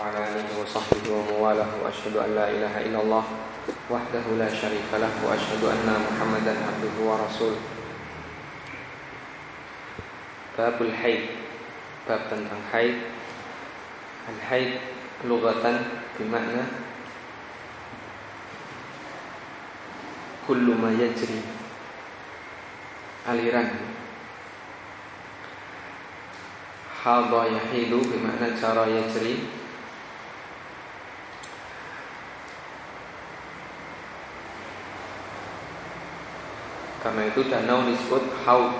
وعلى آله وصحبه ومواله وأشهد أن لا إله إلا الله وحده لا شريك له وأشهد أن محمدا عبده ورسوله. باب الحيض باب tentang haid. الحيض لغة بمعنى كل ما يجري aliran. Hadha yahilu bermakna cara yajri Karena itu danau disebut haud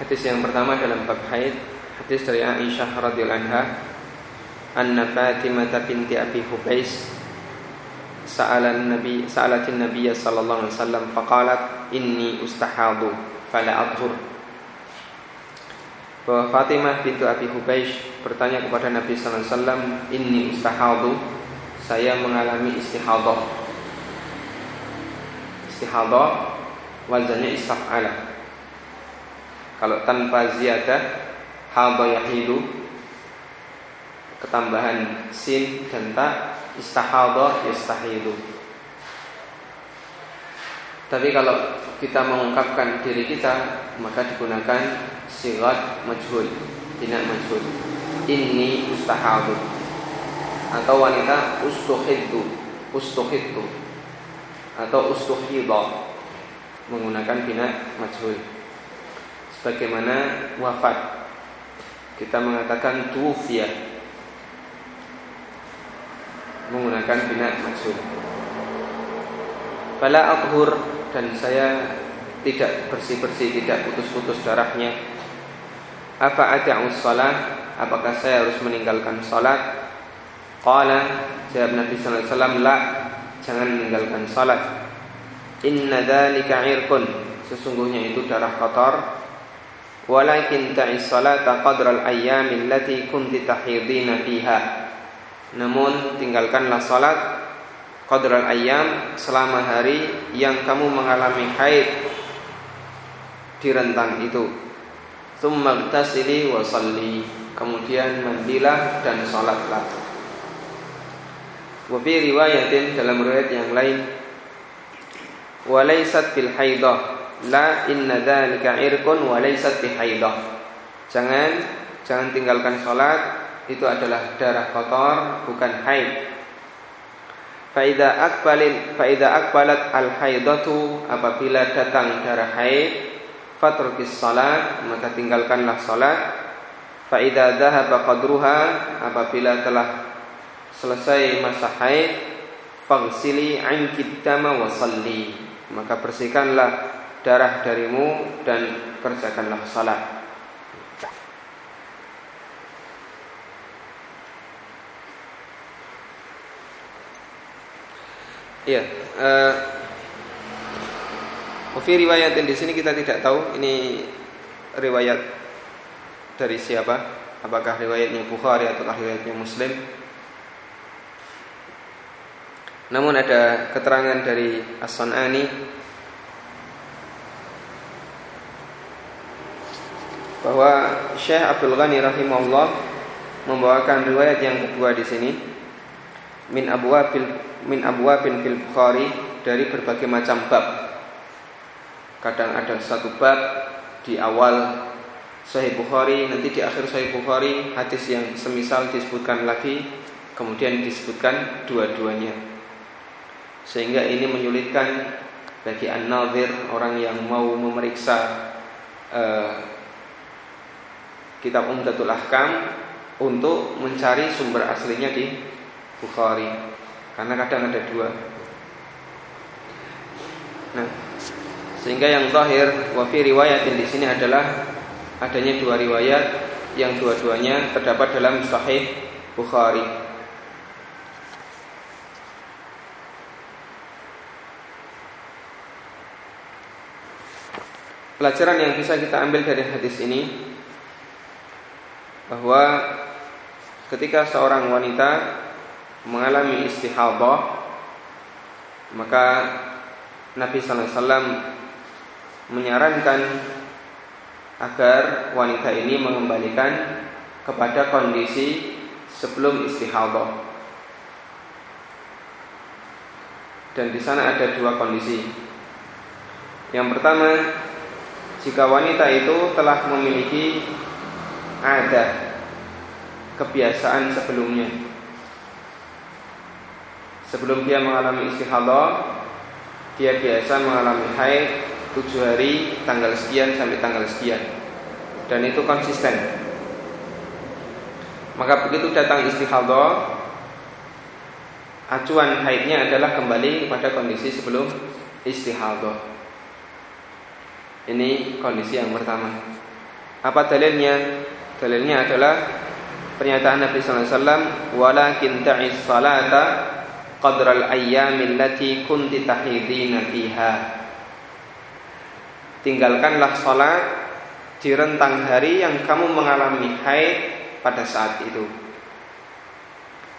Hadis yang pertama dalam bab haid Hadis dari Aisyah radhiyallahu anha Anna Fatimah binti Abi Hubais sa'alan nabi sa'alatin nabiy sallallahu alaihi wasallam faqalat inni ustahadu fala adhur bahwa Fatimah bintu Abi Hubeish bertanya kepada Nabi sallallahu alaihi wasallam inni ustahadu saya mengalami istihadah istihadah wazannya istaf'ala kalau tanpa ziyadah hadha yahilu ketambahan sin dan ta istahadha yastahidu. Tapi kalau kita mengungkapkan diri kita maka digunakan sigat majhul, tidak majhul. Ini ustahadu atau wanita ustuhiddu, ustuhiddu atau ustuhidha menggunakan bina majhul. Sebagaimana wafat kita mengatakan tufiya menggunakan bina maksud. Fala akhur dan saya tidak bersih-bersih, tidak putus-putus darahnya. Apa ada'us salat? Apakah saya harus meninggalkan salat? Qala jawab Nabi sallallahu alaihi wasallam, "La, jangan meninggalkan salat. Inna dzalika irqun." Sesungguhnya itu darah kotor. Walakin ta'is salata qadra al-ayyam allati kunti tahidina fiha namun tinggalkanlah salat qadral ayam selama hari yang kamu mengalami haid di rentang itu. Tsumma tasili wa salli. Kemudian mandilah dan salatlah. Wa fi riwayatin dalam riwayat yang lain wa laysat bil haidah la inna dzalika irqun wa laysat bi haidah. Jangan jangan tinggalkan salat itu adalah darah kotor bukan haid. Faida akbalin faida akbalat al haidatu apabila datang darah haid fatrukis salat maka tinggalkanlah salat. Faida dhahaba qadruha apabila telah selesai masa haid faghsili anki dama wa salli maka bersihkanlah darah darimu dan kerjakanlah salat. Iya. Uh, riwayat yang di sini kita tidak tahu ini riwayat dari siapa? Apakah riwayatnya Bukhari atau riwayatnya Muslim? Namun ada keterangan dari As-Sanani bahwa Syekh Abdul Ghani rahimahullah membawakan riwayat yang kedua di sini min abwabil min abwabin fil Bukhari dari berbagai macam bab. Kadang ada satu bab di awal Sahih Bukhari, nanti di akhir Sahih Bukhari hadis yang semisal disebutkan lagi, kemudian disebutkan dua-duanya. Sehingga ini menyulitkan bagi an-nadhir orang yang mau memeriksa uh, kitab Umdatul Ahkam untuk mencari sumber aslinya di Bukhari karena kadang ada dua. Nah, sehingga yang zahir wafi riwayat di sini adalah adanya dua riwayat yang dua-duanya terdapat dalam Sahih Bukhari. Pelajaran yang bisa kita ambil dari hadis ini bahwa ketika seorang wanita mengalami istihadah maka Nabi sallallahu alaihi wasallam menyarankan agar wanita ini mengembalikan kepada kondisi sebelum istihadah. Dan di sana ada dua kondisi. Yang pertama, jika wanita itu telah memiliki ada kebiasaan sebelumnya. Sebelum dia mengalami istihadah, dia biasa mengalami haid tujuh hari tanggal sekian sampai tanggal sekian dan itu konsisten maka begitu datang istihadah acuan haidnya adalah kembali kepada kondisi sebelum istihadah ini kondisi yang pertama. Apa dalilnya? Dalilnya adalah pernyataan Nabi sallallahu alaihi wasallam walakin ta'is salata qadral ayyamin lati kunti tahidina fiha. Tinggalkanlah salat di rentang hari yang kamu mengalami haid pada saat itu.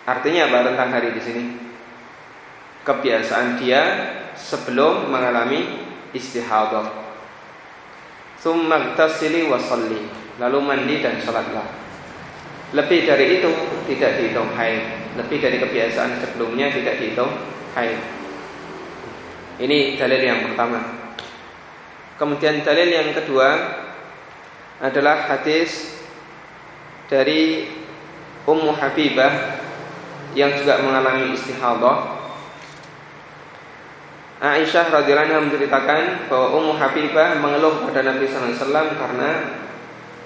Artinya apa rentang hari di sini? Kebiasaan dia sebelum mengalami istihadah Summa tasili wa Lalu mandi dan sholatlah. Lebih dari itu tidak dihitung haid. Lebih dari kebiasaan sebelumnya tidak dihitung haid. Ini dalil yang pertama. Kemudian dalil yang kedua Adalah hadis Dari Ummu Habibah Yang juga mengalami istihadah Aisyah radhiyallahu anha menceritakan bahwa Ummu Habibah mengeluh pada Nabi wasallam karena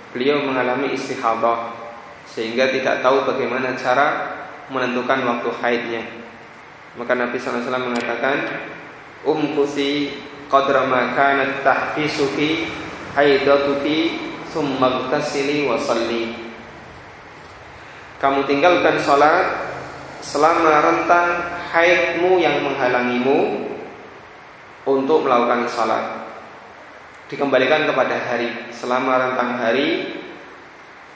beliau mengalami istihadah sehingga tidak tahu bagaimana cara menentukan waktu haidnya. Maka Nabi wasallam mengatakan, "Umkusi qadra ma kanat tahfisuki haidatuki summa wa salli." Kamu tinggalkan sholat selama rentang haidmu yang menghalangimu untuk melakukan salat. Dikembalikan kepada hari. Selama rentang hari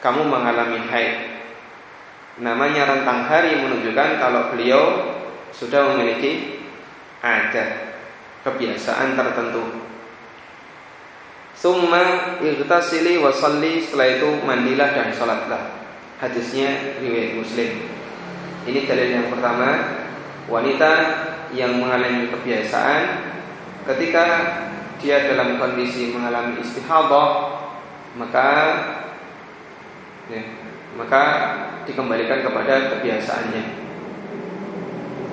kamu mengalami haid. Namanya rentang hari menunjukkan kalau beliau sudah memiliki ada kebiasaan tertentu. Summa irtasili wasalli Setelah itu mandilah dan sholatlah Hadisnya riwayat muslim. Ini dalil yang pertama Wanita yang mengalami kebiasaan ketika dia dalam kondisi mengalami istihadah maka ya, maka dikembalikan kepada kebiasaannya.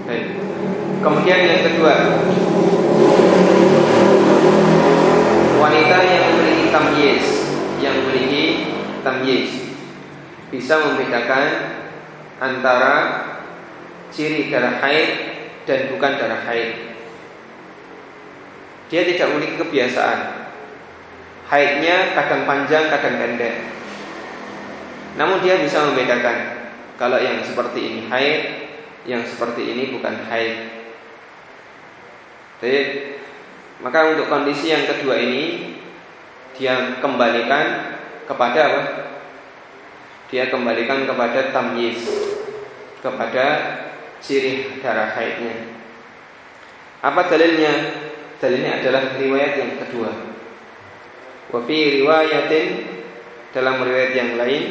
Baik. Kemudian yang kedua, wanita yang memiliki tamyiz, yang memiliki tamyiz bisa membedakan antara ciri darah haid dan bukan darah haid. Dia tidak memiliki kebiasaan. Haidnya kadang panjang, kadang pendek. Namun dia bisa membedakan kalau yang seperti ini haid, yang seperti ini bukan haid. Jadi, maka untuk kondisi yang kedua ini dia kembalikan kepada apa? Dia kembalikan kepada tamyiz, kepada ciri darah haidnya. Apa dalilnya? Dalilnya adalah riwayat yang kedua. Wa fi riwayatin dalam riwayat yang lain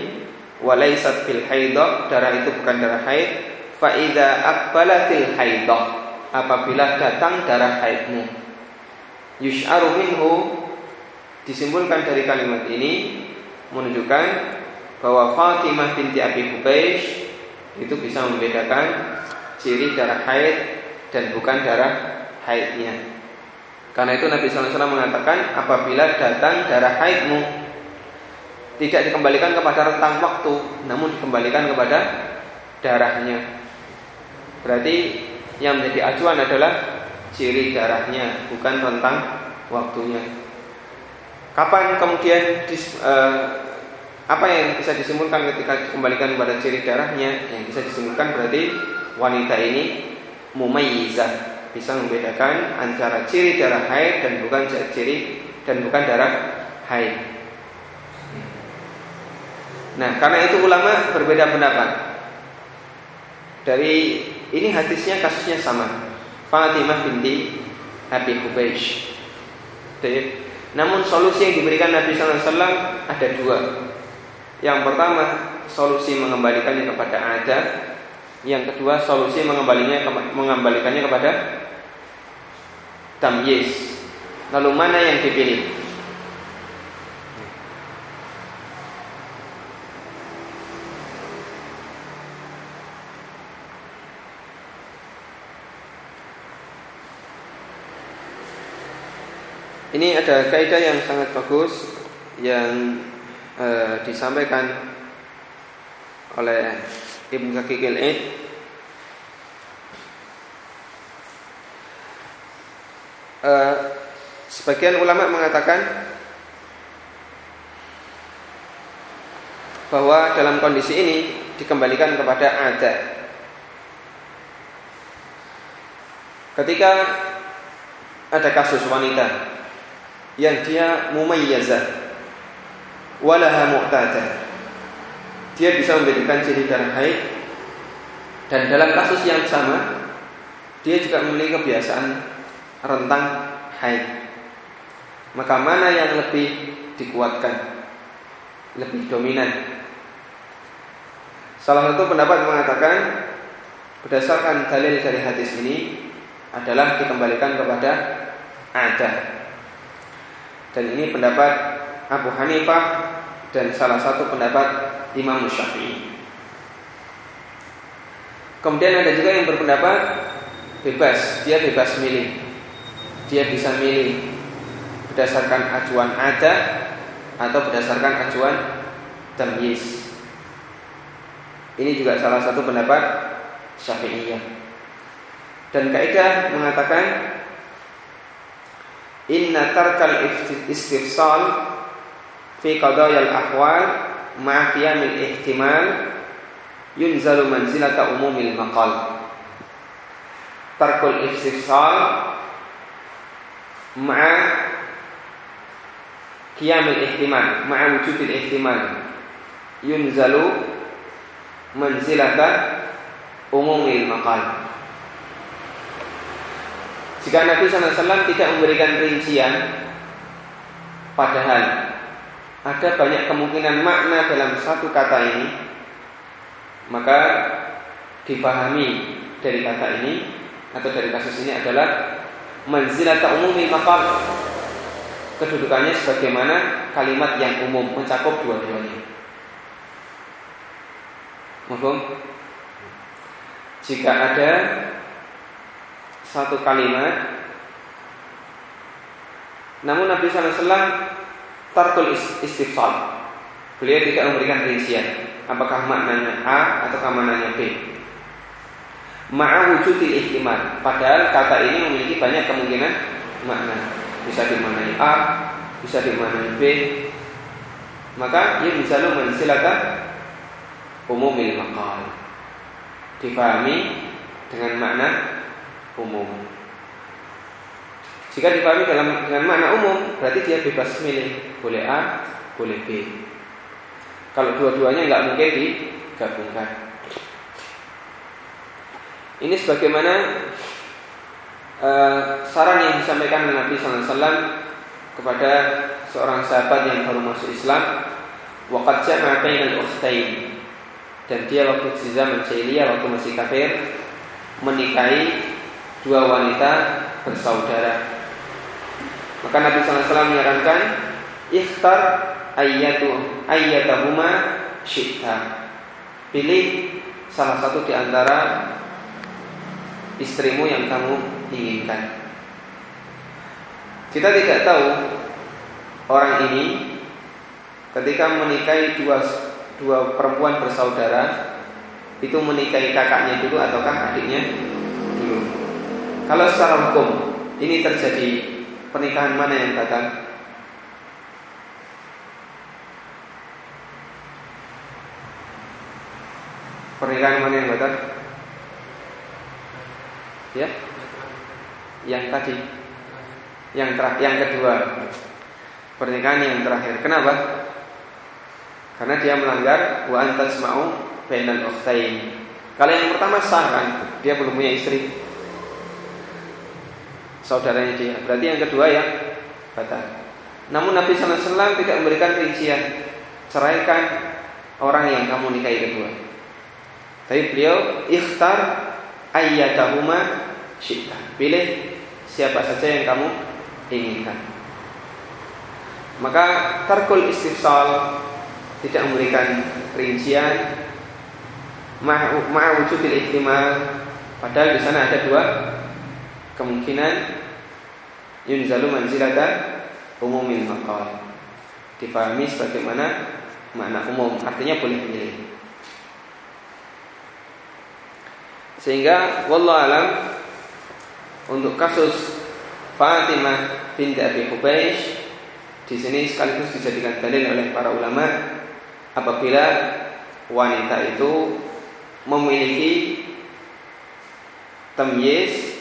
walaisat fil haidah darah itu bukan darah haid fa idza aqbalatil haidah apabila datang darah haidmu yush'aru minhu disimpulkan dari kalimat ini menunjukkan bahwa Fatimah binti Abi Hubeish itu bisa membedakan ciri darah haid dan bukan darah haidnya. Karena itu Nabi SAW mengatakan apabila datang darah haidmu tidak dikembalikan kepada rentang waktu, namun dikembalikan kepada darahnya. Berarti yang menjadi acuan adalah ciri darahnya, bukan rentang waktunya. Kapan kemudian dis, uh, apa yang bisa disimpulkan ketika dikembalikan kepada ciri darahnya? Yang bisa disimpulkan berarti wanita ini mumayyizah bisa membedakan antara ciri darah haid dan bukan ciri dan bukan darah haid. Nah, karena itu ulama berbeda pendapat. Dari ini hadisnya kasusnya sama. Fatimah binti Abi Hubeish. Namun solusi yang diberikan Nabi SAW ada dua. Yang pertama solusi mengembalikannya kepada ada. Yang kedua solusi mengembalikannya mengembalikannya kepada tamyiz. Lalu mana yang dipilih? Ini ada kaidah yang sangat bagus yang e, disampaikan oleh Ibn Zakikil Id e, Sebagian ulama mengatakan bahwa dalam kondisi ini dikembalikan kepada adat. Ketika ada kasus wanita yang dia mumayyazah walaha mu'tadah dia bisa membedakan ciri darah haid. Dan dalam kasus yang sama dia juga memiliki kebiasaan rentang haid. Maka mana yang lebih dikuatkan? Lebih dominan. Salah satu pendapat mengatakan berdasarkan dalil dari hadis ini adalah dikembalikan kepada ada dan ini pendapat Abu Hanifah dan salah satu pendapat Imam Syafi'i. Kemudian ada juga yang berpendapat bebas, dia bebas milih. Dia bisa milih berdasarkan acuan ada atau berdasarkan acuan tamyiz. Ini juga salah satu pendapat Syafi'iyah. Dan kaidah mengatakan inna tarkal istifsal fi qadayal ahwal ma'a qiyamil ihtimal yunzalu manzilata umumil maqal. Tarkul istifsal ma'a qiyamil ihtimal ma'a wujudil ihtimal yunzalu manzilata umumil maqal. Jika Nabi SAW tidak memberikan rincian, padahal ada banyak kemungkinan makna dalam satu kata ini, maka dipahami dari kata ini atau dari kasus ini adalah manzilata umumi maqam kedudukannya sebagaimana kalimat yang umum mencakup dua-duanya. Mohon. Jika ada satu kalimat namun Nabi SAW tarkul istifsal. Beliau tidak memberikan rincian. Apakah maknanya A atau maknanya B? Ma'a wujudil ihtimal. Padahal kata ini memiliki banyak kemungkinan makna. Bisa dimaknai A bisa dimaknai B. Maka ia bisa mensilakan umumil maqal. Dipahami dengan makna umum. Jika dipahami dalam dengan makna umum, berarti dia bebas milih, boleh A, boleh B. Kalau dua-duanya nggak mungkin digabungkan. Ini sebagaimana uh, saran yang disampaikan Nabi SAW kepada seorang sahabat yang baru masuk Islam. Waqad jama'a bainal. Dan dia waktu zaman jahiliyah waktu masih kafir menikahi dua wanita bersaudara. Maka Nabi SAW menyarankan ikhtar ayatu ayatahuma syi'ta. Pilih salah satu di antara istrimu yang kamu inginkan. Kita tidak tahu orang ini ketika menikahi dua dua perempuan bersaudara itu menikahi kakaknya dulu ataukah adiknya dulu. Kalau secara hukum ini terjadi pernikahan mana yang batal? Pernikahan mana yang batal? Ya? Yang tadi. Yang terakhir, yang kedua. Pernikahan yang terakhir. Kenapa? Karena dia melanggar wa antas mau bainal ukhtain. Kalau yang pertama sah kan, dia belum punya istri saudaranya dia. Berarti yang kedua yang batal. Namun Nabi SAW tidak memberikan rincian ceraikan orang yang kamu nikahi kedua. Tapi beliau ikhtar ayyatahuma syi'ta. Pilih siapa saja yang kamu inginkan. Maka tarkul istifsal tidak memberikan rincian ma'a wujudil ihtimal padahal di sana ada dua kemungkinan yunzalu manzilata umumin maqal. Dipahami sebagaimana makna umum artinya boleh memilih. Sehingga wallahu alam untuk kasus Fatimah binti Abi Hubeish di sini sekaligus dijadikan dalil oleh para ulama apabila wanita itu memiliki tamyiz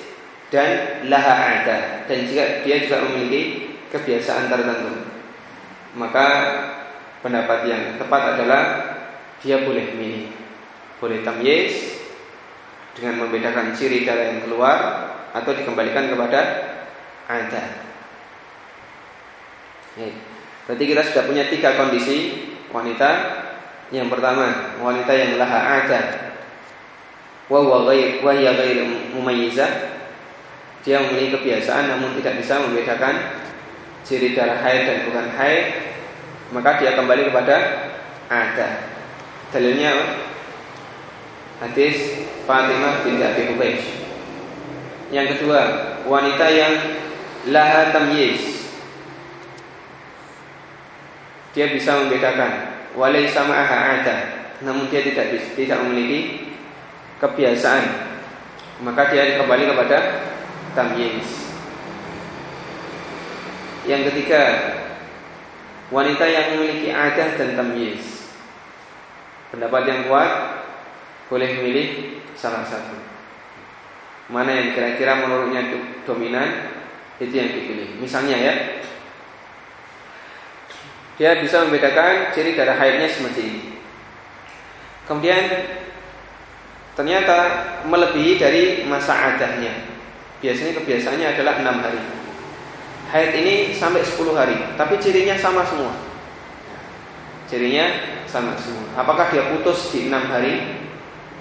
dan laha ada dan jika dia juga memiliki kebiasaan tertentu maka pendapat yang tepat adalah dia boleh milih boleh tamyiz dengan membedakan ciri darah yang keluar atau dikembalikan kepada ada. Berarti kita sudah punya tiga kondisi wanita. Yang pertama, wanita yang laha ada. Wa wa ghair. Dia memiliki kebiasaan namun tidak bisa membedakan ciri darah haid dan bukan haid, maka dia kembali kepada ada. Dalilnya Hadis Fatimah binti Abi Hubaysh. Yang kedua, wanita yang laha tamyiz. Dia bisa membedakan walai sama aha ada, namun dia tidak tidak memiliki kebiasaan. Maka dia kembali kepada tamyiz. Yang ketiga, wanita yang memiliki adah dan tamyiz. Pendapat yang kuat boleh memilih salah satu. Mana yang kira-kira menurutnya dominan itu yang dipilih. Misalnya ya, dia bisa membedakan ciri darah haidnya seperti ini. Kemudian ternyata melebihi dari masa adahnya. Biasanya kebiasaannya adalah enam hari. Haid ini sampai 10 hari, tapi cirinya sama semua. Cirinya sama semua. Apakah dia putus di enam hari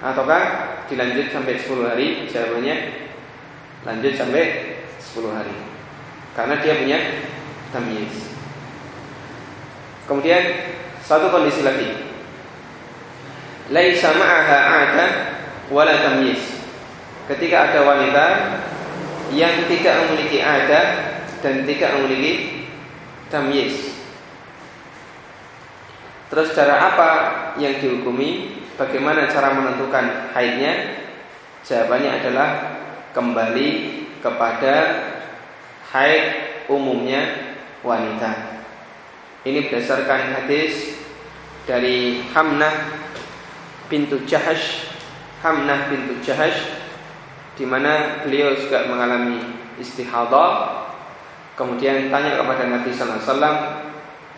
ataukah dilanjut sampai 10 hari? Jawabannya lanjut sampai 10 hari. Karena dia punya tamyiz. Kemudian satu kondisi lagi. Laisa ma'aha 'ada wala tamyiz. Ketika ada wanita yang tidak memiliki ada dan tidak memiliki tamyiz. Terus cara apa yang dihukumi? Bagaimana cara menentukan haidnya? Jawabannya adalah kembali kepada haid umumnya wanita. Ini berdasarkan hadis dari Hamnah pintu Jahash, Hamnah pintu Jahash di mana beliau juga mengalami istihadah. Kemudian tanya kepada Nabi sallallahu alaihi wasallam,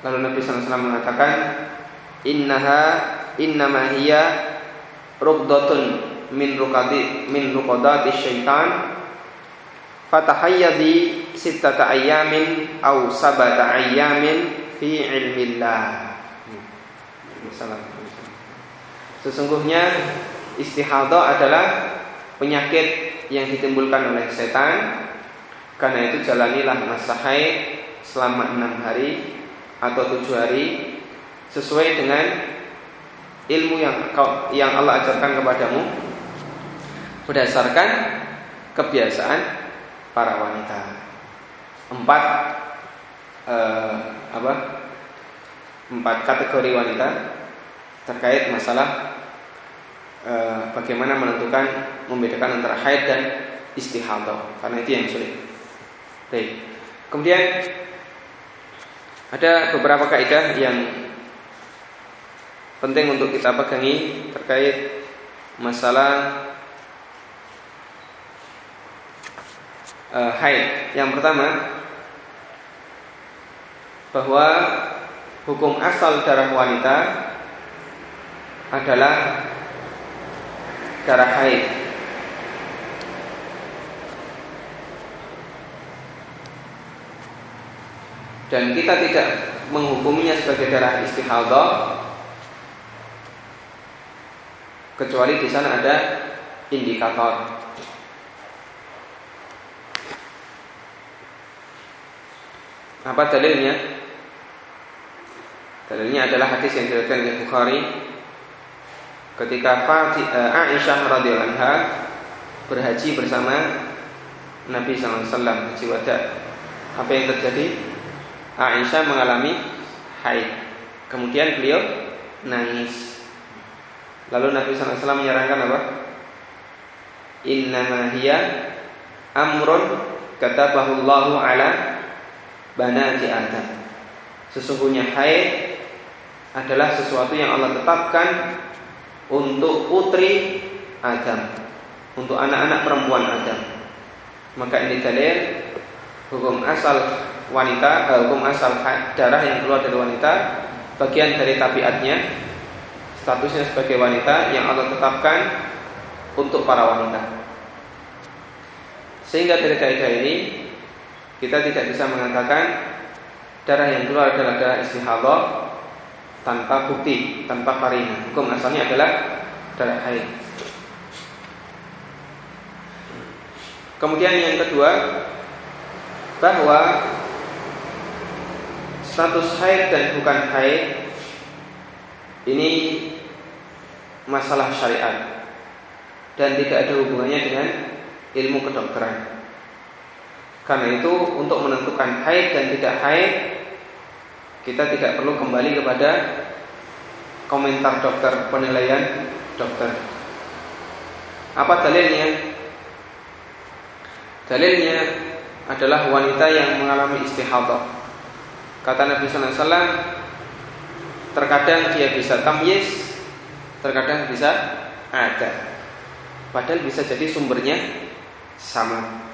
lalu Nabi sallallahu alaihi wasallam mengatakan, "Innaha innama hiya rubdatun min rukadi min rukadati syaitan fatahayyadi sittata ayamin au sabata ayamin fi ilmillah Sesungguhnya istihadah adalah penyakit yang ditimbulkan oleh setan karena itu jalanilah masa haid selama enam hari atau tujuh hari sesuai dengan ilmu yang yang Allah ajarkan kepadamu berdasarkan kebiasaan para wanita. Empat eh, apa? Empat kategori wanita terkait masalah eh, bagaimana menentukan membedakan antara haid dan istihadah karena itu yang sulit. Baik. Kemudian ada beberapa kaidah yang penting untuk kita pegangi terkait masalah uh, haid. Yang pertama bahwa hukum asal darah wanita adalah darah haid. dan kita tidak menghukumnya sebagai darah istihadah kecuali di sana ada indikator. Apa dalilnya? Dalilnya adalah hadis yang diriwayatkan oleh Bukhari ketika uh, Aisyah radhiyallahu anha berhaji bersama Nabi SAW haji wada. Apa yang terjadi? Aisyah mengalami haid. Kemudian beliau nangis. Lalu Nabi SAW menyarankan apa? Inna hiya amrun katabahullahu ala banati Adam. Sesungguhnya haid adalah sesuatu yang Allah tetapkan untuk putri Adam, untuk anak-anak perempuan Adam. Maka ini dalil hukum asal wanita, eh, hukum asal darah yang keluar dari wanita, bagian dari tabiatnya, statusnya sebagai wanita yang Allah tetapkan untuk para wanita. Sehingga dari kaidah ini kita tidak bisa mengatakan darah yang keluar adalah darah istihadah tanpa bukti, tanpa karina. Hukum asalnya adalah darah haid. Kemudian yang kedua bahwa status haid dan bukan haid ini masalah syariat dan tidak ada hubungannya dengan ilmu kedokteran. Karena itu untuk menentukan haid dan tidak haid kita tidak perlu kembali kepada komentar dokter, penilaian dokter. Apa dalilnya? Dalilnya adalah wanita yang mengalami istihadah. Kata Nabi SAW, terkadang dia bisa tamyiz, terkadang bisa ada. Padahal bisa jadi sumbernya sama.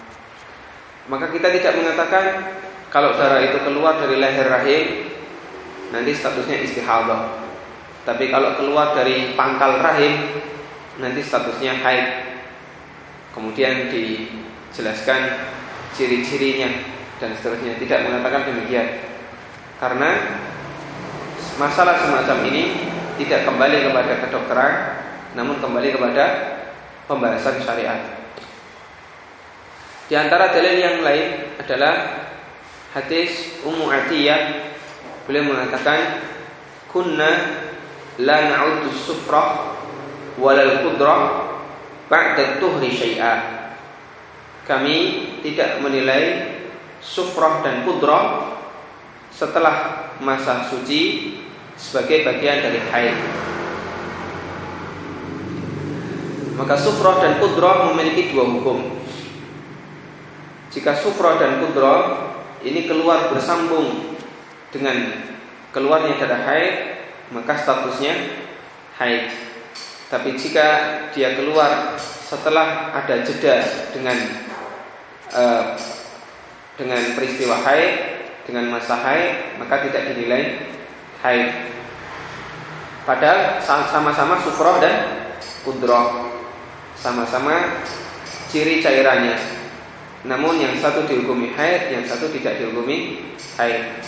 Maka kita tidak mengatakan kalau darah itu keluar dari leher rahim nanti statusnya istihadah. Tapi kalau keluar dari pangkal rahim nanti statusnya haid. Kemudian dijelaskan ciri-cirinya dan seterusnya tidak mengatakan demikian. Karena masalah semacam ini tidak kembali kepada kedokteran namun kembali kepada pembahasan syariat. Di antara dalil yang lain adalah hadis Ummu Atiyah Beliau mengatakan kunna la na'udu sufrah walal qudrah ba'da tuhri syai'a. Kami tidak menilai sufrah dan kudrah setelah masa suci sebagai bagian dari haid. Maka sufrah dan kudrah memiliki dua hukum. Jika sufrah dan kudrah ini keluar bersambung dengan keluarnya darah haid maka statusnya haid. Tapi jika dia keluar setelah ada jeda dengan uh, dengan peristiwa haid, dengan masa haid, maka tidak dinilai haid. Padahal sama-sama sufroh dan kudroh, sama-sama ciri cairannya. Namun yang satu dihukumi haid, yang satu tidak dihukumi haid.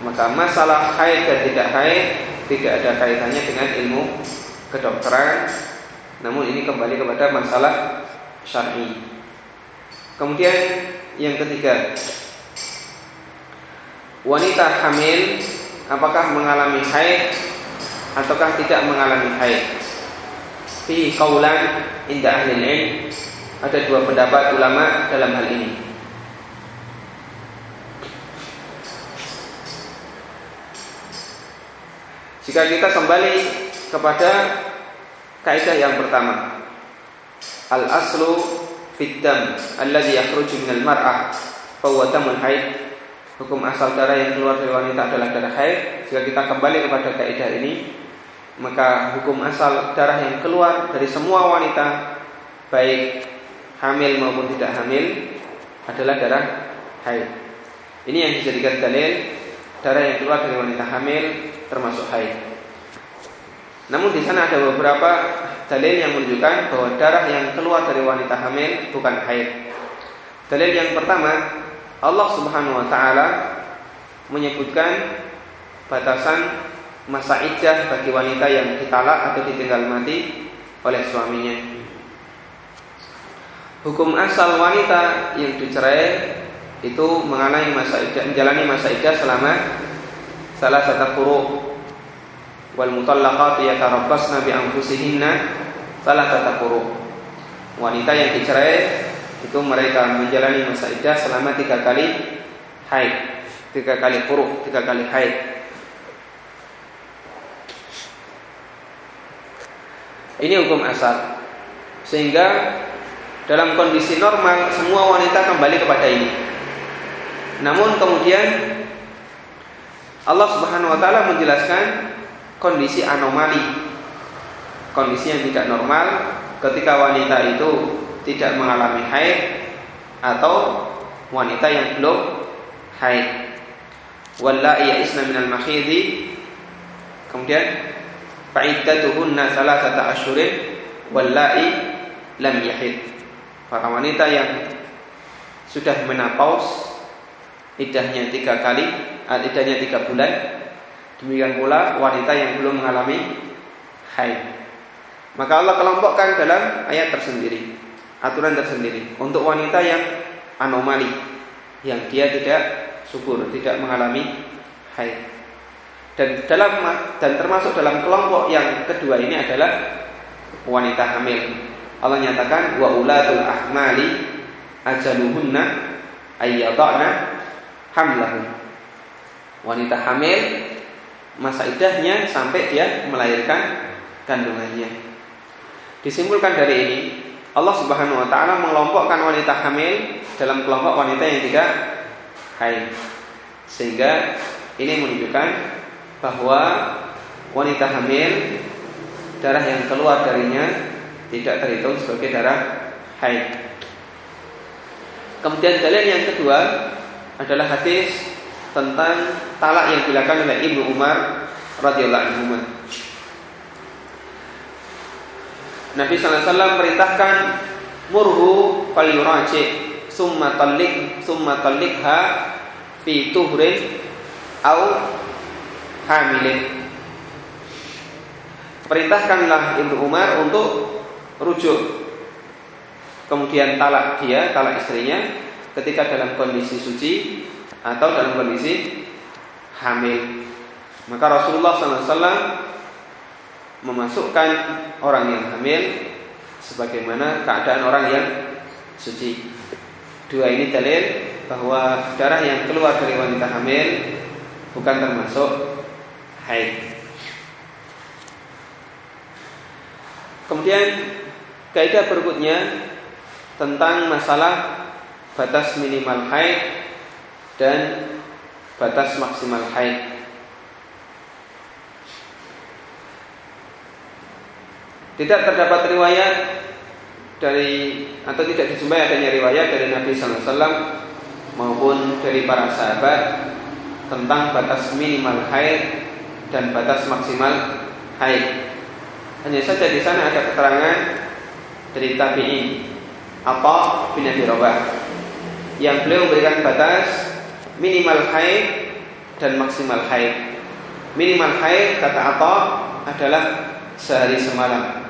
Maka masalah haid dan tidak haid tidak ada kaitannya dengan ilmu kedokteran. Namun ini kembali kepada masalah syar'i. Kemudian yang ketiga, wanita hamil apakah mengalami haid ataukah tidak mengalami haid? Fi kaulan indah ahli ada dua pendapat ulama dalam hal ini. Jika kita kembali kepada kaidah yang pertama, al aslu fiddam alladhi yakhruju minal mar'ah fa damul haid. Hukum asal darah yang keluar dari wanita adalah darah haid. Jika kita kembali kepada kaidah ini, maka hukum asal darah yang keluar dari semua wanita baik hamil maupun tidak hamil adalah darah haid. Ini yang dijadikan dalil darah yang keluar dari wanita hamil termasuk haid. Namun di sana ada beberapa dalil yang menunjukkan bahwa darah yang keluar dari wanita hamil bukan haid. Dalil yang pertama, Allah Subhanahu wa taala menyebutkan batasan masa iddah bagi wanita yang ditalak atau ditinggal mati oleh suaminya. Hukum asal wanita yang dicerai itu mengalami masa iddah, menjalani masa iddah selama salah satu quru wal mutallaqat yatarabbasna bi anfusihinna salah satu quru. Wanita yang dicerai itu mereka menjalani masa iddah selama tiga kali haid, tiga kali quru, tiga kali haid. Ini hukum asal. Sehingga dalam kondisi normal semua wanita kembali kepada ini. Namun kemudian Allah Subhanahu wa taala menjelaskan kondisi anomali. Kondisi yang tidak normal ketika wanita itu tidak mengalami haid atau wanita yang belum haid. Wallahi ya'isna minal makhidi Kemudian fa'iddatuhunna salasata asyurin wallahi lam yahid. Para wanita yang sudah menapause idahnya tiga kali, ah, idahnya tiga bulan. Demikian pula wanita yang belum mengalami haid. Maka Allah kelompokkan dalam ayat tersendiri, aturan tersendiri untuk wanita yang anomali, yang dia tidak subur, tidak mengalami haid. Dan dalam dan termasuk dalam kelompok yang kedua ini adalah wanita hamil. Allah nyatakan wa ulatul ahmali ajaluhunna ayyadana hamlahum. Wanita hamil masa idahnya sampai dia melahirkan kandungannya. Disimpulkan dari ini, Allah Subhanahu wa taala mengelompokkan wanita hamil dalam kelompok wanita yang tidak haid. Sehingga ini menunjukkan bahwa wanita hamil darah yang keluar darinya tidak terhitung sebagai darah haid. Kemudian dalil yang kedua adalah hadis tentang talak yang dilakukan oleh Ibnu Umar radhiyallahu anhu. Nabi SAW perintahkan murhu fal yuraji summa tallik summa tallikha fi tuhrin au hamilin. Perintahkanlah Ibnu Umar untuk rujuk. Kemudian talak dia, talak istrinya ketika dalam kondisi suci atau dalam kondisi hamil. Maka Rasulullah SAW memasukkan orang yang hamil sebagaimana keadaan orang yang suci. Dua ini dalil bahwa darah yang keluar dari wanita hamil bukan termasuk haid. Kemudian kaidah berikutnya tentang masalah batas minimal haid dan batas maksimal haid. Tidak terdapat riwayat dari atau tidak dijumpai adanya riwayat dari Nabi SAW maupun dari para sahabat tentang batas minimal haid dan batas maksimal haid. Hanya saja di sana ada keterangan dari tabi'in apa bin Abi Rabah yang beliau memberikan batas minimal haid dan maksimal haid. Minimal haid kata apa adalah sehari semalam.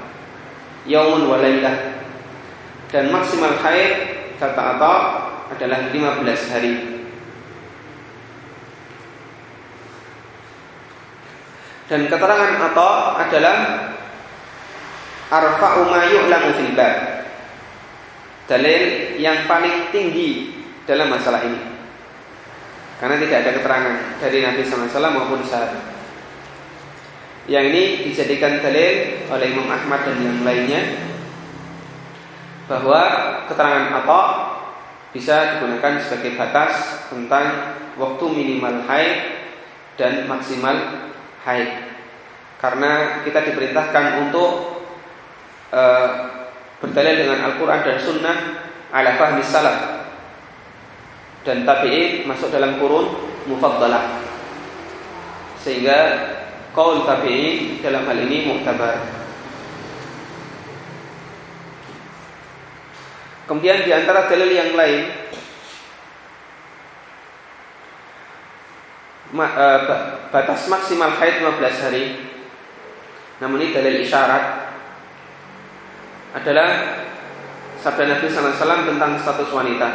Yaumun walailah. Dan maksimal haid kata apa adalah 15 hari. Dan keterangan atau adalah arfa'u ma yu'lamu fil bab. Dalil yang paling tinggi dalam masalah ini. Karena tidak ada keterangan dari Nabi SAW maupun sahabat. Yang ini dijadikan dalil oleh Imam Ahmad dan yang lainnya bahwa keterangan apa bisa digunakan sebagai batas tentang waktu minimal haid dan maksimal haid. Karena kita diperintahkan untuk e, berdalil dengan Al-Quran dan Sunnah ala fahmi salaf. Dan tabi'in masuk dalam kurun mufaddalah. Sehingga kaul tabi'in dalam hal ini muktabar kemudian di antara dalil yang lain uh, batas maksimal haid 15 hari. Namun ini dalil isyarat adalah sabda Nabi SAW tentang status wanita.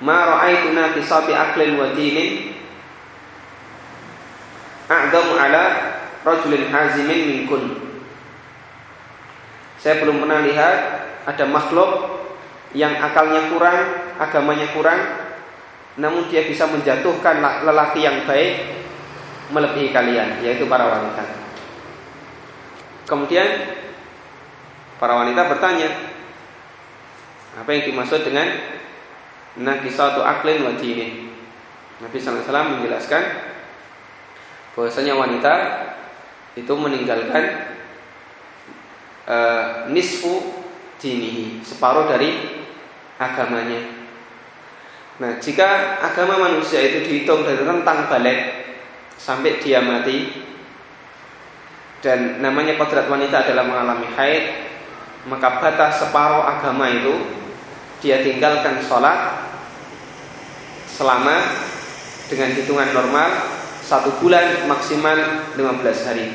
Ma ra'aitu naqisati aqlin wa dinin a'damu ala rajulin hazimin minkun. Saya belum pernah lihat ada makhluk yang akalnya kurang, agamanya kurang, namun dia bisa menjatuhkan lelaki yang baik melebihi kalian, yaitu para wanita. Kemudian para wanita bertanya, apa yang dimaksud dengan nakisatu aklin wa dinin? Nabi SAW menjelaskan bahwasanya wanita itu meninggalkan uh, nisfu dinihi, separuh dari agamanya. Nah, jika agama manusia itu dihitung dari rentang balik sampai dia mati dan namanya kodrat wanita adalah mengalami haid, maka batas separuh agama itu dia tinggalkan sholat selama dengan hitungan normal satu bulan maksimal 15 hari.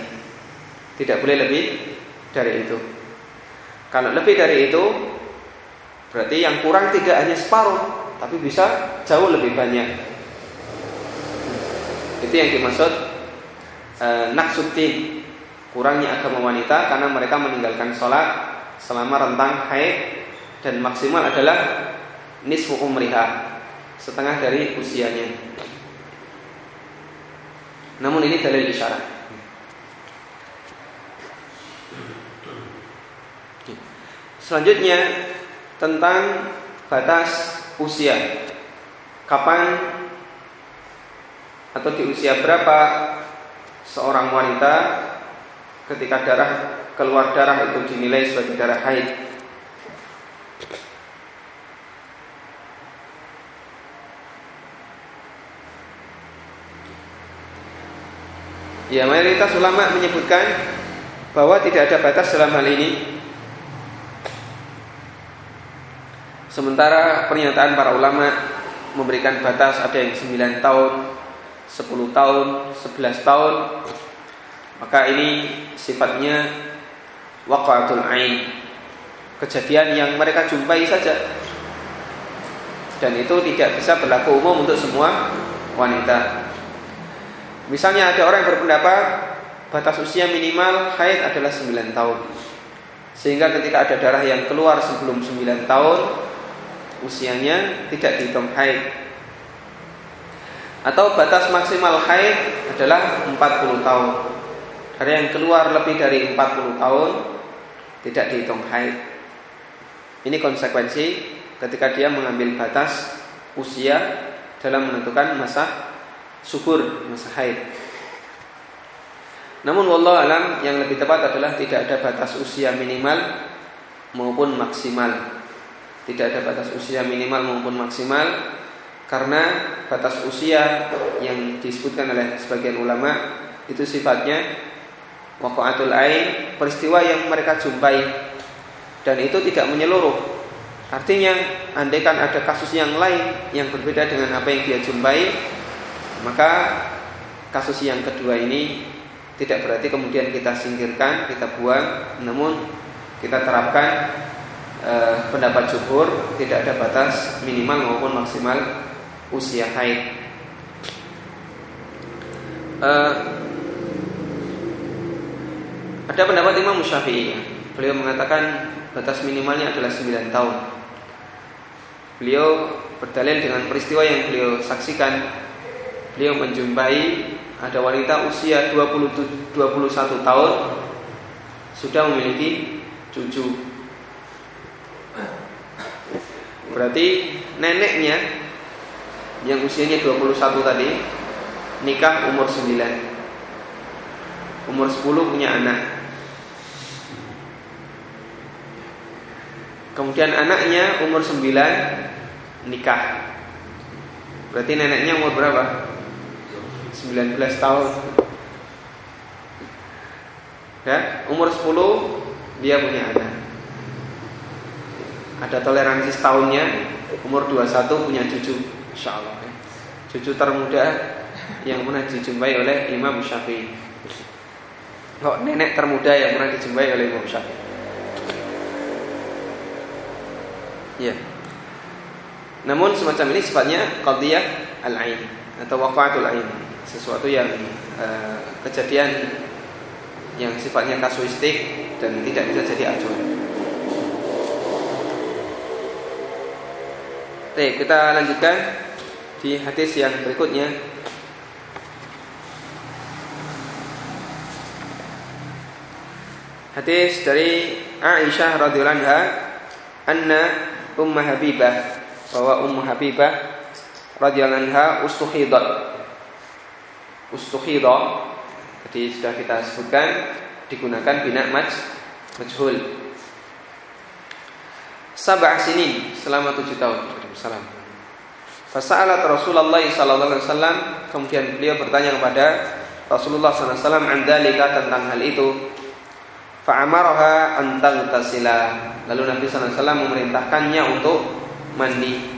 Tidak boleh lebih dari itu. Kalau lebih dari itu Berarti yang kurang tidak hanya separuh, tapi bisa jauh lebih banyak. Itu yang dimaksud e, naksuddin, kurangnya agama wanita karena mereka meninggalkan sholat selama rentang haid dan maksimal adalah nisfu umriha, setengah dari usianya. Namun ini dalil isyarat. Selanjutnya tentang batas usia. Kapan atau di usia berapa seorang wanita ketika darah keluar darah itu dinilai sebagai darah haid. Ya, mayoritas ulama menyebutkan bahwa tidak ada batas dalam hal ini Sementara pernyataan para ulama memberikan batas ada yang 9 tahun, 10 tahun, 11 tahun. Maka ini sifatnya waqatul ain. Kejadian yang mereka jumpai saja. Dan itu tidak bisa berlaku umum untuk semua wanita. Misalnya ada orang yang berpendapat batas usia minimal haid adalah 9 tahun. Sehingga ketika ada darah yang keluar sebelum 9 tahun usianya tidak dihitung haid atau batas maksimal haid adalah 40 tahun dari yang keluar lebih dari 40 tahun tidak dihitung haid. Ini konsekuensi ketika dia mengambil batas usia dalam menentukan masa subur masa haid. Namun wallah alam yang lebih tepat adalah tidak ada batas usia minimal maupun maksimal. Tidak ada batas usia minimal maupun maksimal karena batas usia yang disebutkan oleh sebagian ulama itu sifatnya waqa'atul ain, peristiwa yang mereka jumpai dan itu tidak menyeluruh. Artinya, andaikan ada kasus yang lain yang berbeda dengan apa yang dia jumpai, maka kasus yang kedua ini tidak berarti kemudian kita singkirkan, kita buang, namun kita terapkan eh, pendapat jumhur tidak ada batas minimal maupun maksimal usia haid. Eh, ada pendapat Imam Syafi'i. Beliau mengatakan batas minimalnya adalah 9 tahun. Beliau berdalil dengan peristiwa yang beliau saksikan. Beliau menjumpai ada wanita usia 20, 21 tahun sudah memiliki cucu Berarti neneknya yang usianya 21 tadi nikah umur 9. Umur 10 punya anak. Kemudian anaknya umur 9 nikah. Berarti neneknya umur berapa? 19 tahun. Ya, umur 10 dia punya anak ada toleransi setahunnya umur 21 punya cucu Insya Allah ya. Cucu termuda yang pernah dijumpai oleh Imam Syafi'i. Kok nenek termuda yang pernah dijumpai oleh Imam Syafi'i? Ya. Namun semacam ini sifatnya qadiyah al-ain atau wafatul ain, sesuatu yang uh, kejadian yang sifatnya kasuistik dan tidak bisa jadi acuan. Oke, kita lanjutkan di hadis yang berikutnya. Hadis dari Aisyah radhiyallahu anha, anna Ummu Habibah bahwa Ummu Habibah radhiyallahu anha ustuhidat. Ustuhidat jadi sudah kita sebutkan digunakan bina maj majhul sabah sini selama tujuh tahun. Salam. Fasalat Rasulullah sallallahu alaihi wasallam kemudian beliau bertanya kepada Rasulullah sallallahu alaihi wasallam tentang hal itu. Fa'amaraha an taghtasila. Lalu Nabi wasallam memerintahkannya untuk mandi.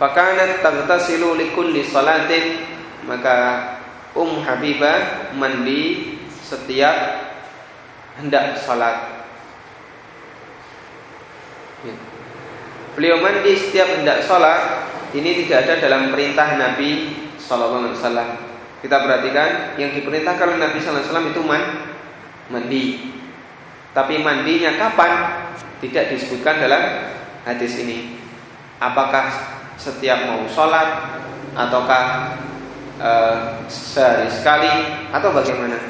Fakanat taghtasilu likulli salatin maka Um Habibah mandi setiap hendak salat Ya. Beliau mandi setiap hendak sholat ini tidak ada dalam perintah Nabi Sallallahu Alaihi Wasallam. Kita perhatikan yang diperintahkan oleh Nabi Sallallahu Alaihi Wasallam itu man, mandi. Tapi mandinya kapan? Tidak disebutkan dalam hadis ini. Apakah setiap mau sholat ataukah uh, sehari sekali atau bagaimana?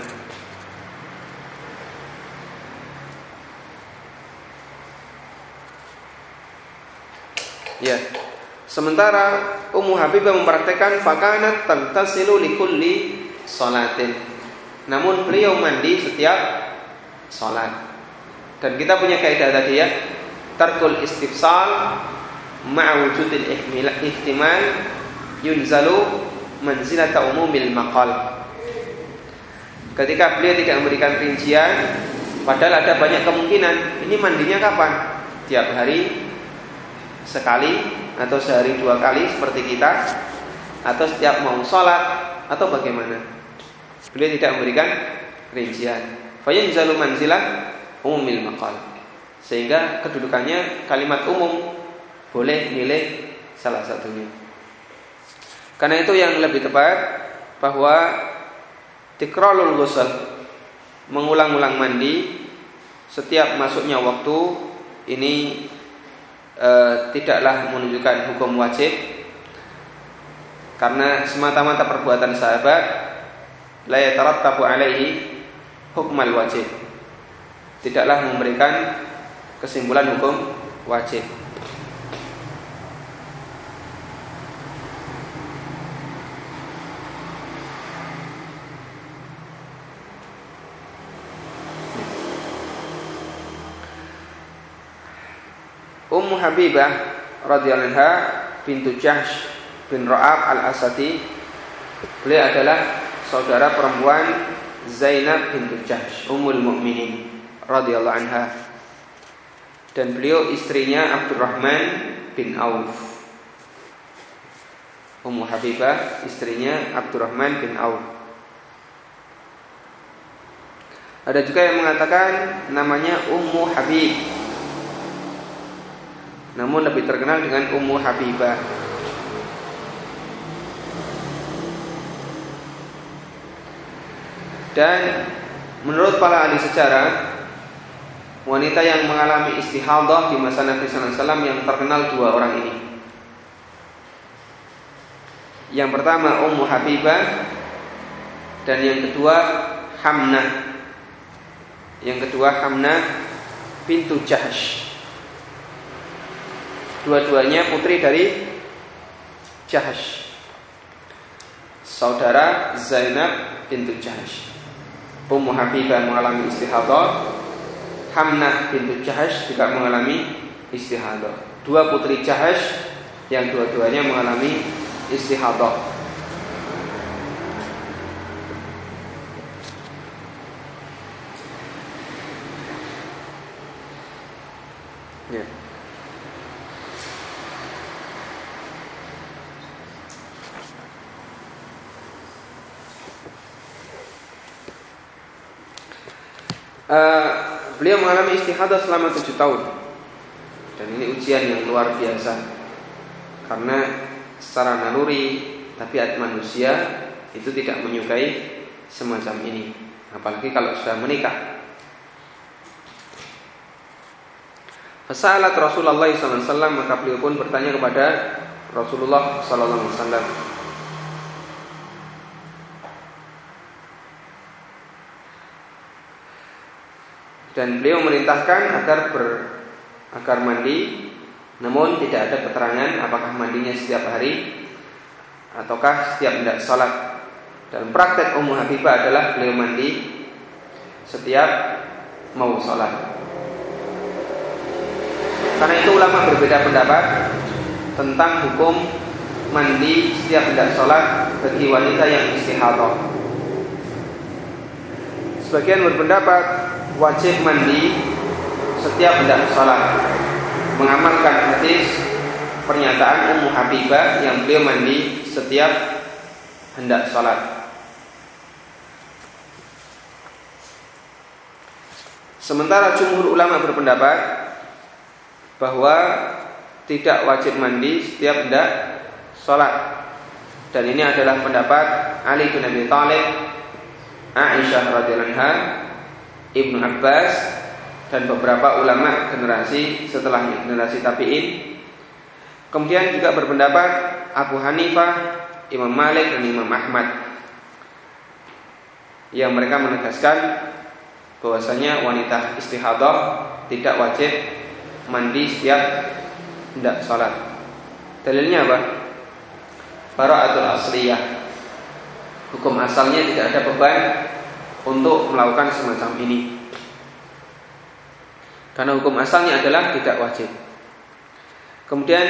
Ya. Sementara Ummu Habibah mempraktekkan fakanat tantasilu likulli salatin. Namun beliau mandi setiap salat. Dan kita punya kaidah tadi ya, tarkul istifsal ma'a wujudil ihtimal yunzalu manzilata umumil maqal. Ketika beliau tidak memberikan rincian, padahal ada banyak kemungkinan, ini mandinya kapan? Tiap hari, sekali atau sehari dua kali seperti kita atau setiap mau sholat atau bagaimana beliau tidak memberikan rincian fayanzalu manzilah umumil maqal. Sehingga kedudukannya kalimat umum boleh milih salah satunya. Karena itu yang lebih tepat bahwa tikralul ghusl mengulang-ulang mandi setiap masuknya waktu ini e, tidaklah menunjukkan hukum wajib. Karena semata-mata perbuatan sahabat la yatarattabu alaihi hukmal wajib tidaklah memberikan kesimpulan hukum wajib. Ummu Habibah radhiyallahu anha bintu Jahsh bin Ra'ab al-Asadi. Beliau adalah saudara perempuan Zainab bintu Jahsh Ummul Mukminin radhiyallahu anha. Dan beliau istrinya Abdurrahman bin Auf. Ummu Habibah istrinya Abdurrahman bin Auf. Ada juga yang mengatakan namanya Ummu Habib. Namun lebih terkenal dengan Ummu Habibah. Dan menurut para ahli sejarah, wanita yang mengalami istihadah di masa Nabi SAW yang terkenal dua orang ini. Yang pertama Ummu Habibah dan yang kedua Hamnah. Yang kedua Hamnah pintu Jahsh. Dua-duanya putri dari Jahash Saudara Zainab bintu Jahash Ummu Habibah mengalami istihadah Hamnah bintu Jahash juga mengalami istihadah. Dua putri Jahash yang dua-duanya mengalami istihadah. Ya. Uh, beliau mengalami istihadah selama tujuh tahun. Dan ini ujian yang luar biasa. Karena secara naluri tabiat manusia itu tidak menyukai semacam ini. Apalagi kalau sudah menikah. Fasalat Rasulullah SAW maka beliau pun bertanya kepada Rasulullah SAW. Dan beliau merintahkan agar ber, agar mandi, namun tidak ada keterangan apakah mandinya setiap hari ataukah setiap tidak salat. Dan praktek Ummu Habibah adalah beliau mandi setiap mau salat. Karena itu ulama berbeda pendapat tentang hukum mandi setiap tidak sholat bagi wanita yang istihadah. Sebagian berpendapat wajib mandi setiap tidak sholat mengamalkan hadis pernyataan Ummu Habibah yang beliau mandi setiap hendak sholat. Sementara jumhur ulama berpendapat bahwa tidak wajib mandi setiap hendak sholat. Dan ini adalah pendapat Ali bin Abi Thalib, Aisyah radhiyallahu Ibnu Abbas dan beberapa ulama generasi setelahnya, generasi tabi'in. Kemudian juga berpendapat Abu Hanifah, Imam Malik dan Imam Ahmad yang mereka menegaskan bahwasanya wanita istihadah tidak wajib mandi setiap tidak sholat. Dalilnya apa? Bara'atul asliyah. Hukum asalnya tidak ada beban untuk melakukan semacam ini. Karena hukum asalnya adalah tidak wajib. Kemudian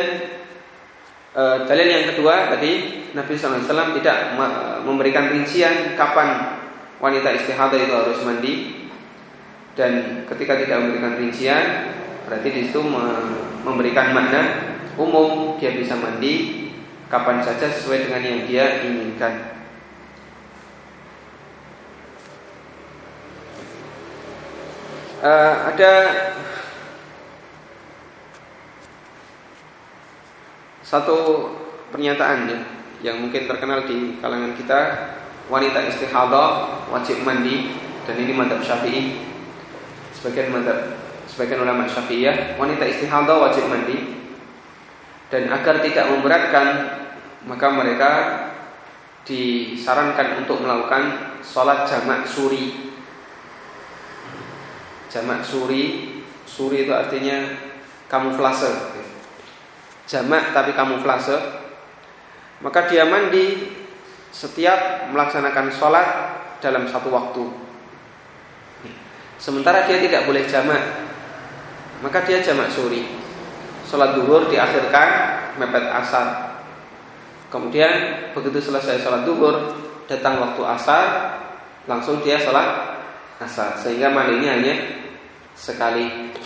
e, dalil yang kedua tadi Nabi SAW tidak memberikan rincian kapan wanita istihadah itu harus mandi dan ketika tidak memberikan rincian berarti di situ memberikan makna umum dia bisa mandi kapan saja sesuai dengan yang dia inginkan. Uh, ada satu pernyataan ya yang mungkin terkenal di kalangan kita. Wanita istihadah wajib mandi dan ini madhab syafi'i. Sebagian madhab sebagian ulama syafi'iyah wanita istihadah wajib mandi. Dan agar tidak memberatkan maka mereka disarankan untuk melakukan sholat jamak suri jamak suri suri itu artinya kamuflase jamak tapi kamuflase maka dia mandi setiap melaksanakan sholat dalam satu waktu sementara dia tidak boleh jamak maka dia jamak suri. Sholat duhur diakhirkan mepet asar. Kemudian begitu selesai sholat duhur, datang waktu asar, langsung dia sholat asar. Sehingga mandinya hanya sekali.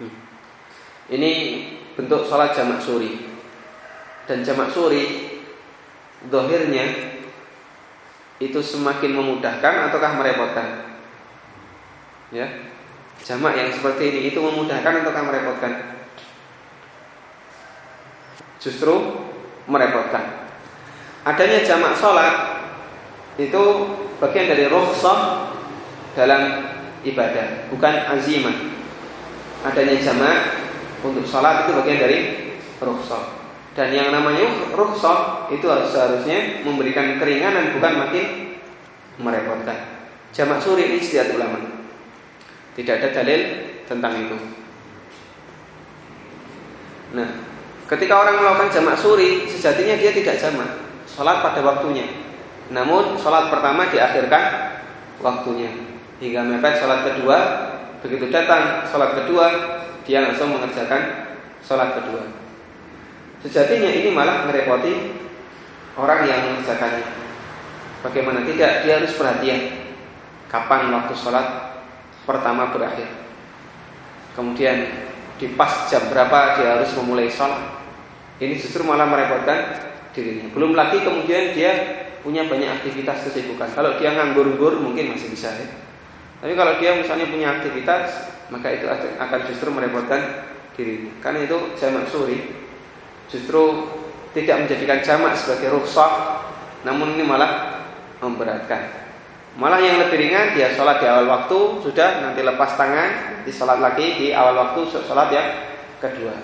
Hmm. Ini bentuk sholat jamak suri. Dan jamak suri, dohirnya itu semakin memudahkan ataukah merepotkan? Ya, Jamak yang seperti ini itu memudahkan atau merepotkan? Justru merepotkan. Adanya jamak sholat itu bagian dari rukhsah dalam ibadah, bukan azimah. Adanya jamak untuk sholat itu bagian dari rukhsah. Dan yang namanya rukhsah itu seharusnya memberikan keringanan bukan makin merepotkan. Jamak suri ini setiap ulama. Tidak ada dalil tentang itu. Nah, ketika orang melakukan jamak suri, sejatinya dia tidak jamak, sholat pada waktunya. Namun sholat pertama diakhirkan waktunya hingga mepet sholat kedua. Begitu datang sholat kedua, dia langsung mengerjakan sholat kedua. Sejatinya ini malah merepoti orang yang mengerjakannya. Bagaimana tidak? Dia harus perhatian kapan waktu sholat pertama berakhir. Kemudian di pas jam berapa dia harus memulai sholat. Ini justru malah merepotkan dirinya. Belum lagi kemudian dia punya banyak aktivitas kesibukan. Kalau dia nganggur-nggur mungkin masih bisa ya. Tapi kalau dia misalnya punya aktivitas, maka itu akan justru merepotkan dirinya. Karena itu jamak suri justru tidak menjadikan jamak sebagai rukhsah, namun ini malah memberatkan. Malah yang lebih ringan dia sholat di awal waktu sudah nanti lepas tangan di sholat lagi di awal waktu sholat yang kedua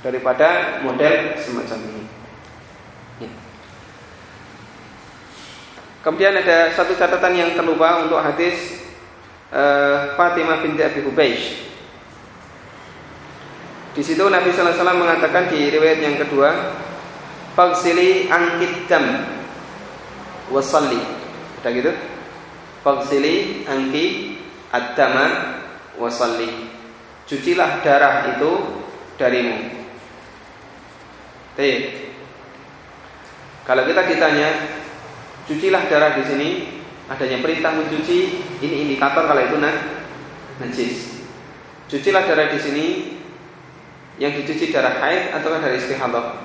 daripada model semacam ini. Ya. Kemudian ada satu catatan yang terlupa untuk hadis uh, Fatimah binti Abi Hubeish. Di situ Nabi Sallallahu Alaihi Wasallam mengatakan di riwayat yang kedua, "Fagsili angkit dam wasalli." Ada gitu? Fagsili angki ad-dama wasalli. Cucilah darah itu darimu. Tapi kalau kita ditanya, cucilah darah di sini, adanya perintah mencuci, ini indikator kalau itu najis. Cucilah darah di sini yang dicuci darah haid atau dari istihadah.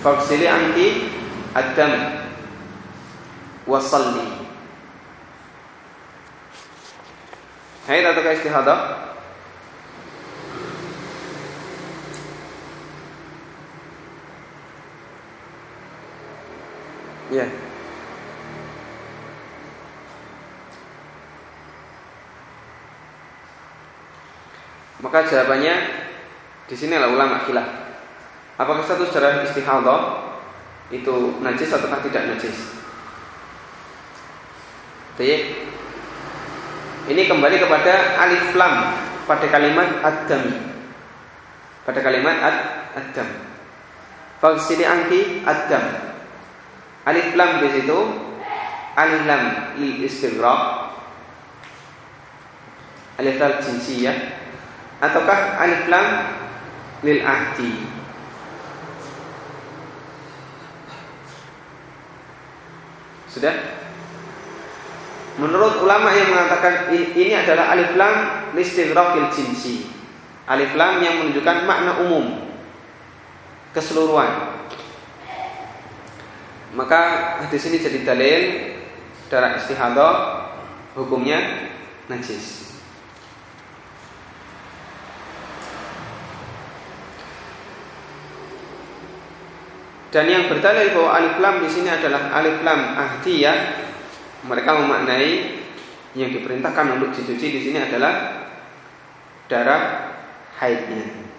Faksili anti adam wasalli. Haid atau istihadah? Ya. Maka jawabannya di sini adalah ulama khilaf. Apakah satu secara istihadah itu najis atau tidak najis? Jadi, ini kembali kepada alif lam pada kalimat adam. Pada kalimat ad adam. Faksili angki adam. Alif lam di situ alif lam lil istighraq. Alif lam jinsiyah ataukah alif lam lil ahdi Sudah? Menurut ulama yang mengatakan ini adalah alif lam listighraqil jinsi. Alif lam yang menunjukkan makna umum keseluruhan. Maka di sini jadi dalil darah istihadah hukumnya najis. Dan yang berdalil bahwa alif lam di sini adalah alif lam ahdiyah, mereka memaknai yang diperintahkan untuk dicuci di sini adalah darah haidnya.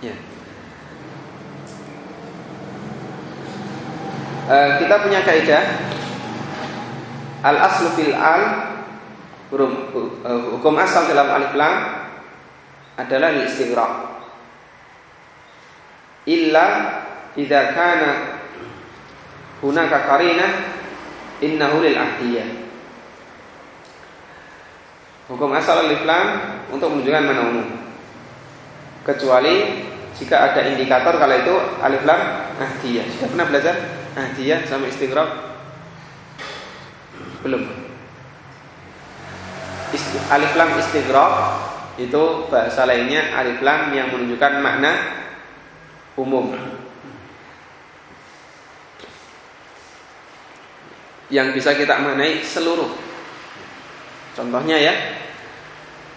Ya. E, kita punya kaidah al aslu fil al hukum asal dalam alif lam adalah istighraq. Illa idza kana hunaka qarinah innahu lil ahdiyah. Hukum asal alif lam untuk menunjukkan mana umum. Kecuali jika ada indikator kalau itu alif lam ahdiyah. Sudah pernah belajar ahdiyah sama istighraq? Belum. alif lam istighraq itu bahasa lainnya alif lam yang menunjukkan makna umum. Yang bisa kita maknai seluruh. Contohnya ya,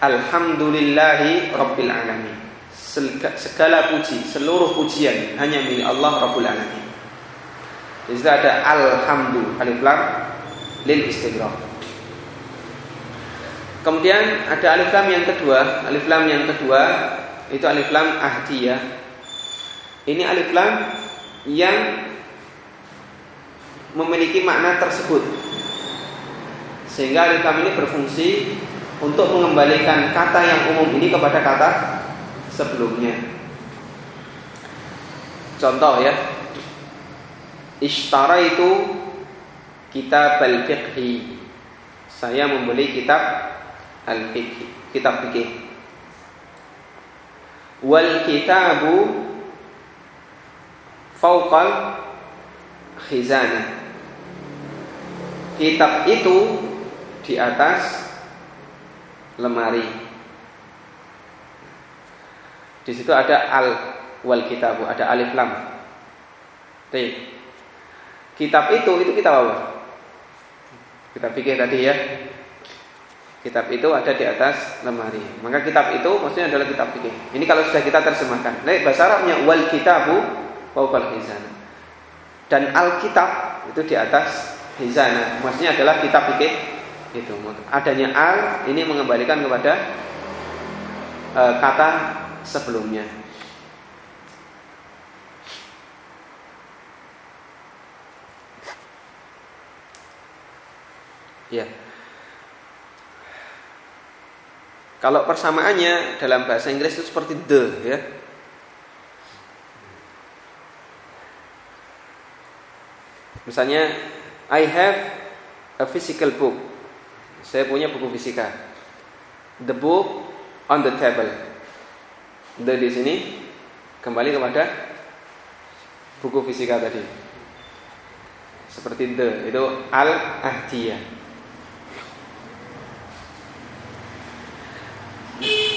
Alhamdulillahi Rabbil Alamin. Segala puji, seluruh pujian hanya milik Allah Rabbul Alamin. Di situ ada Alhamdulillah lil istighraq. Kemudian ada alif lam yang kedua, alif lam yang kedua itu alif lam ahdiyah. Ini alif lam yang memiliki makna tersebut. Sehingga alif lam ini berfungsi untuk mengembalikan kata yang umum ini kepada kata sebelumnya. Contoh ya. Ishtara itu kitab al-fiqhi. Saya membeli kitab al-fiqh, kitab fikih. Wal kitabu fauqal khizanah. Kitab itu di atas lemari. Di situ ada al wal kitabu, ada alif lam. Baik. Kitab itu itu kitab apa? Kita pikir tadi ya. Kitab itu ada di atas lemari. Maka kitab itu maksudnya adalah kitab fikih. Ini kalau sudah kita terjemahkan. Nah, bahasa Arabnya wal kitabu fawqal hizana. Dan alkitab itu di atas hizana. Maksudnya adalah kitab fikih itu. Adanya al ini mengembalikan kepada e, kata sebelumnya. Ya. Kalau persamaannya dalam bahasa Inggris itu seperti the ya. Misalnya I have a physical book. Saya punya buku fisika. The book on the table. Di sini kembali kepada buku fisika tadi. Seperti the itu al ahdiyah.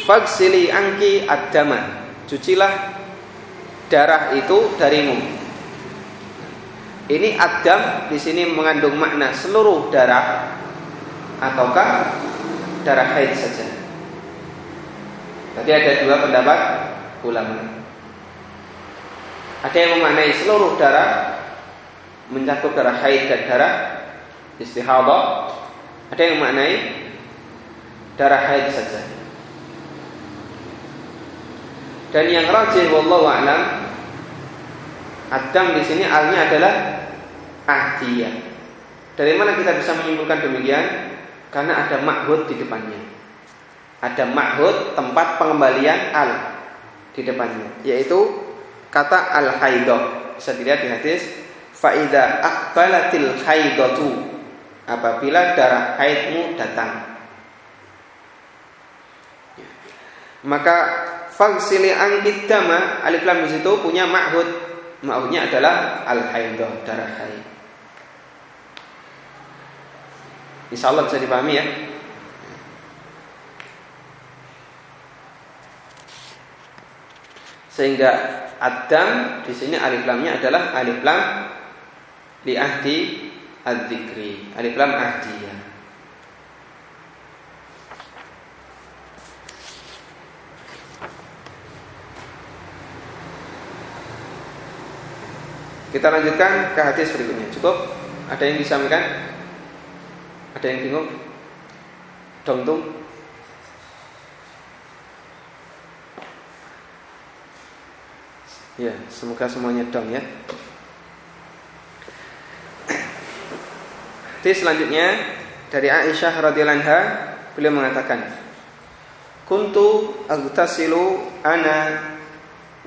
Fagsili angki adama. Cucilah darah itu darimu. Ini adam di sini mengandung makna seluruh darah ataukah darah haid saja. Tadi ada dua pendapat ulama. Ada yang memaknai seluruh darah mencakup darah haid dan darah istihadah. Ada yang memaknai darah haid saja. Dan yang rajih wallahu a'lam Adam di sini alnya adalah ahdiyah. Dari mana kita bisa menyimpulkan demikian? Karena ada makhud di depannya. Ada makhud tempat pengembalian al di depannya, yaitu kata al haidah. Bisa dilihat di hadis faida akbalatil haidatu apabila darah haidmu datang. Maka fagsili angkit dama alif lam di situ punya makhud Maksudnya adalah al-haidah, darah haid. Insya Allah bisa dipahami ya. Sehingga Adam di sini alif lamnya adalah alif lam li ahdi ad-dzikri. Alif lam ahdiyah. Kita lanjutkan ke hadis berikutnya. Cukup? Ada yang disampaikan? Ada yang bingung? Dongtung? Ya, semoga semuanya dong ya. Hadis selanjutnya dari Aisyah radhiyallahu beliau mengatakan, "Kuntu agtasilu ana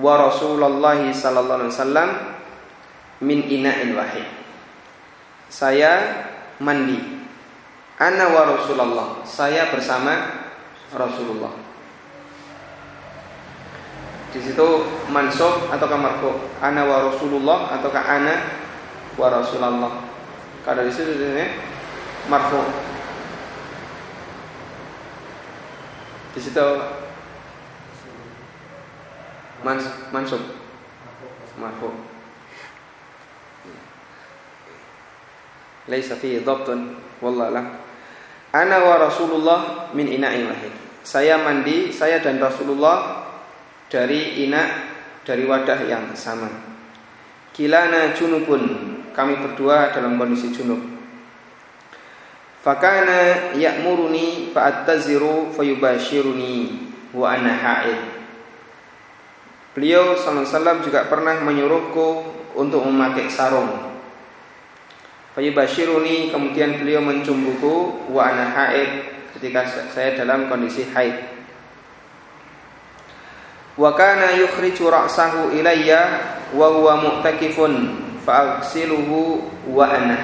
wa Rasulullah sallallahu alaihi wasallam min ina'in wahid. Saya mandi. Ana wa Rasulullah. Saya bersama Rasulullah. Di situ mansub atau marfu? Ana wa Rasulullah atau ana wa Rasulullah? Kalau di situ ini marfu. Di situ mans mansub marfu. laisa fihi dhabtun wallahu Ana wa Rasulullah min ina'in wahid. Saya mandi, saya dan Rasulullah dari ina dari wadah yang sama. Kilana junubun, kami berdua dalam kondisi junub. Fakana ya'muruni fa'attaziru fayubashiruni wa ana ha'id. Beliau sallallahu juga pernah menyuruhku untuk memakai sarung Fayubashiruni kemudian beliau mencumbuku wa ana haid ketika saya dalam kondisi haid. Wa kana yukhriju ra'sahu ilayya wa huwa mu'takifun fa'aghsiluhu wa ana.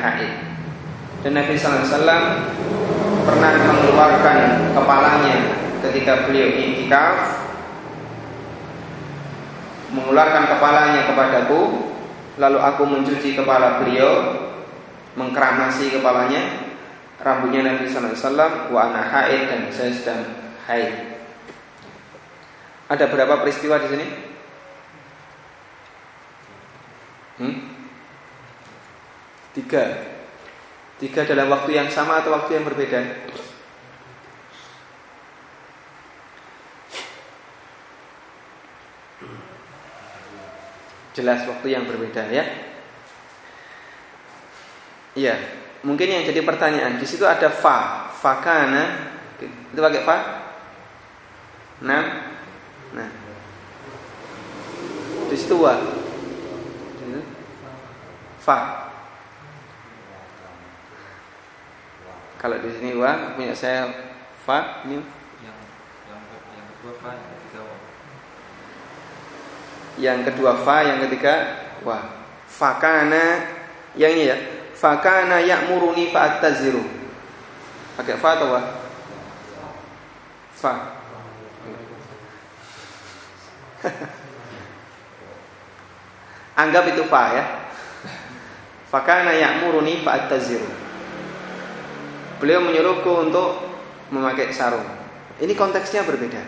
Dan Nabi wasallam pernah mengeluarkan kepalanya ketika beliau iktikaf mengeluarkan kepalanya kepadaku lalu aku mencuci kepala beliau mengkeramasi kepalanya rambutnya Nabi wasallam wa ana dan saya sedang haid. Ada berapa peristiwa di sini? Hmm? Tiga. Tiga dalam waktu yang sama atau waktu yang berbeda? Jelas waktu yang berbeda ya. Iya, mungkin yang jadi pertanyaan di situ ada fa, fakana itu pakai fa? Nah, nah, di situ wa, fa. Kalau di sini wa punya saya fa ini yang yang yang kedua fa yang ketiga wa. Yang kedua fa yang ketiga wa. Fakana yang ini ya fakana ya'muruni fa'attaziru. Pakai fa atau wa? Fa. Anggap itu fa ya. Fakana ya'muruni fa'attaziru. Beliau menyuruhku untuk memakai sarung. Ini konteksnya berbeda.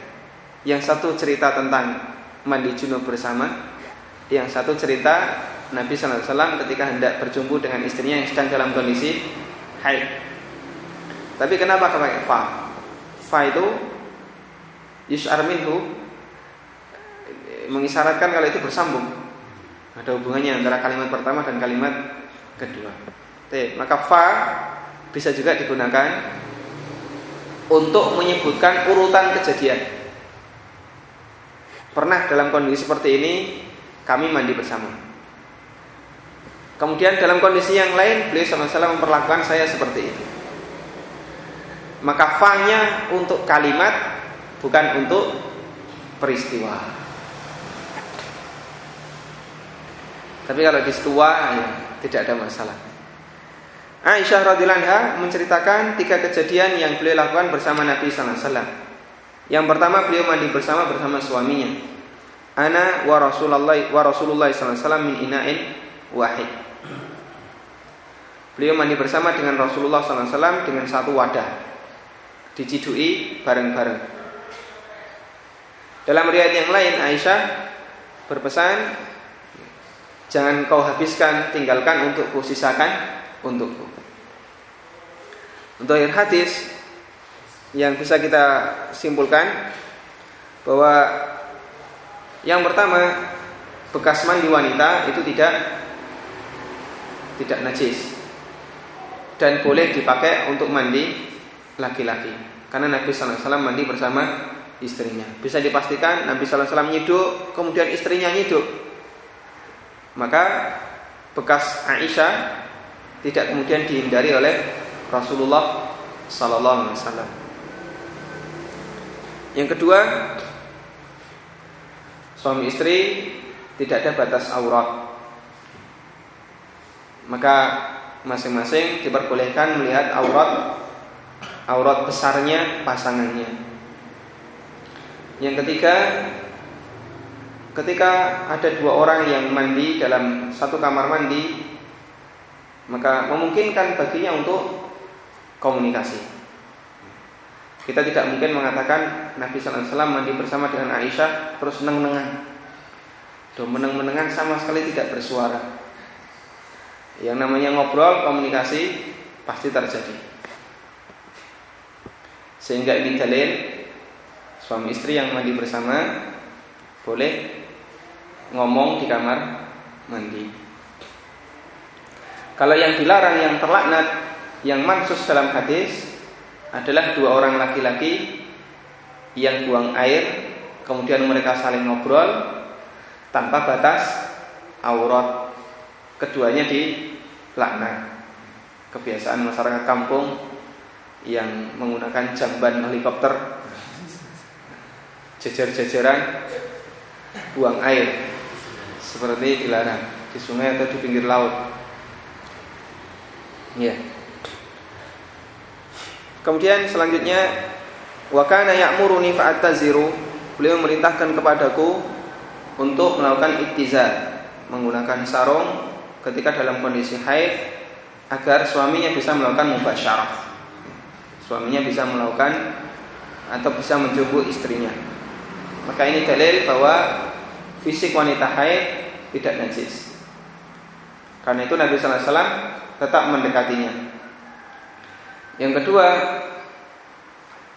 Yang satu cerita tentang mandi junub bersama, yang satu cerita Nabi SAW ketika hendak berjumpa dengan istrinya yang sedang dalam kondisi haid. Tapi kenapa pakai fa? Fa itu yus'ar minhu mengisyaratkan kalau itu bersambung. Ada hubungannya antara kalimat pertama dan kalimat kedua. Oke, maka fa bisa juga digunakan untuk menyebutkan urutan kejadian. Pernah dalam kondisi seperti ini kami mandi bersama. Kemudian dalam kondisi yang lain beliau sama-sama memperlakukan saya seperti itu. Maka fanya untuk kalimat bukan untuk peristiwa. Tapi kalau di setua ya, tidak ada masalah. Aisyah radhiyallahu menceritakan tiga kejadian yang beliau lakukan bersama Nabi sallallahu alaihi wasallam. Yang pertama beliau mandi bersama bersama suaminya ana wa Rasulullah wa Rasulullah SAW min ina'in wahid. Beliau mandi bersama dengan Rasulullah SAW dengan satu wadah, dicidui bareng-bareng. Dalam riwayat yang lain Aisyah berpesan, jangan kau habiskan, tinggalkan untukku, sisakan untukku. Untuk akhir hadis yang bisa kita simpulkan bahwa yang pertama, bekas mandi wanita itu tidak tidak najis dan boleh dipakai untuk mandi laki-laki. Karena Nabi Sallallahu Alaihi Wasallam mandi bersama istrinya. Bisa dipastikan Nabi Sallallahu Alaihi Wasallam nyiduk, kemudian istrinya nyiduk. Maka bekas Aisyah tidak kemudian dihindari oleh Rasulullah Sallallahu Alaihi Wasallam. Yang kedua, suami istri tidak ada batas aurat. Maka masing-masing diperbolehkan melihat aurat aurat besarnya pasangannya. Yang ketiga, ketika ada dua orang yang mandi dalam satu kamar mandi, maka memungkinkan baginya untuk komunikasi. Kita tidak mungkin mengatakan Nabi Wasallam mandi bersama dengan Aisyah terus neng-nengan. Do meneng-menengan sama sekali tidak bersuara. Yang namanya ngobrol, komunikasi pasti terjadi. Sehingga ini dalil suami istri yang mandi bersama boleh ngomong di kamar mandi. Kalau yang dilarang yang terlaknat yang mansus dalam hadis adalah dua orang laki-laki yang buang air, kemudian mereka saling ngobrol tanpa batas aurat. Keduanya di laknat. Kebiasaan masyarakat kampung yang menggunakan jamban helikopter jejer-jejeran buang air seperti dilarang di sungai atau di pinggir laut. Ya. Kemudian selanjutnya wakana ya'muruni fa'attaziru. Beliau memerintahkan kepadaku untuk melakukan ittizar, menggunakan sarung ketika dalam kondisi haid agar suaminya bisa melakukan mubasyarah. Suaminya bisa melakukan atau bisa menjumpai istrinya. Maka ini dalil bahwa fisik wanita haid tidak najis. Karena itu Nabi Sallallahu Alaihi tetap mendekatinya. Yang kedua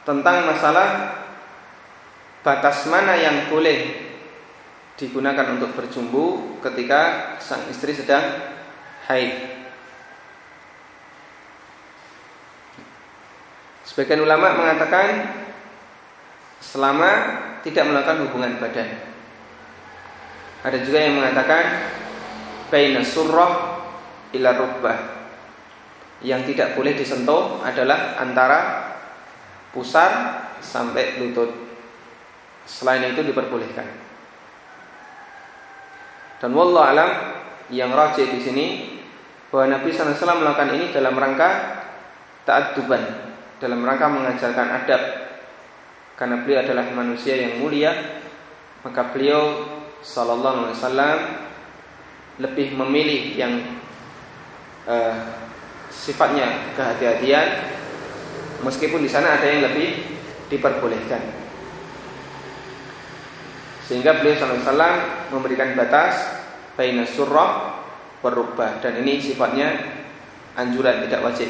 tentang masalah batas mana yang boleh digunakan untuk berjumbu ketika sang istri sedang haid. Sebagian ulama mengatakan selama tidak melakukan hubungan badan. Ada juga yang mengatakan baina surrah ila rubbah. Yang tidak boleh disentuh adalah antara pusar sampai lutut. Selain itu diperbolehkan. Dan wallah alam yang rajih di sini bahwa Nabi SAW melakukan ini dalam rangka taat tuban dalam rangka mengajarkan adab karena beliau adalah manusia yang mulia maka beliau sallallahu alaihi wasallam lebih memilih yang uh, sifatnya kehati-hatian meskipun di sana ada yang lebih diperbolehkan. Sehingga beliau sallallahu alaihi wasallam memberikan batas baina surrah berubah dan ini sifatnya anjuran tidak wajib.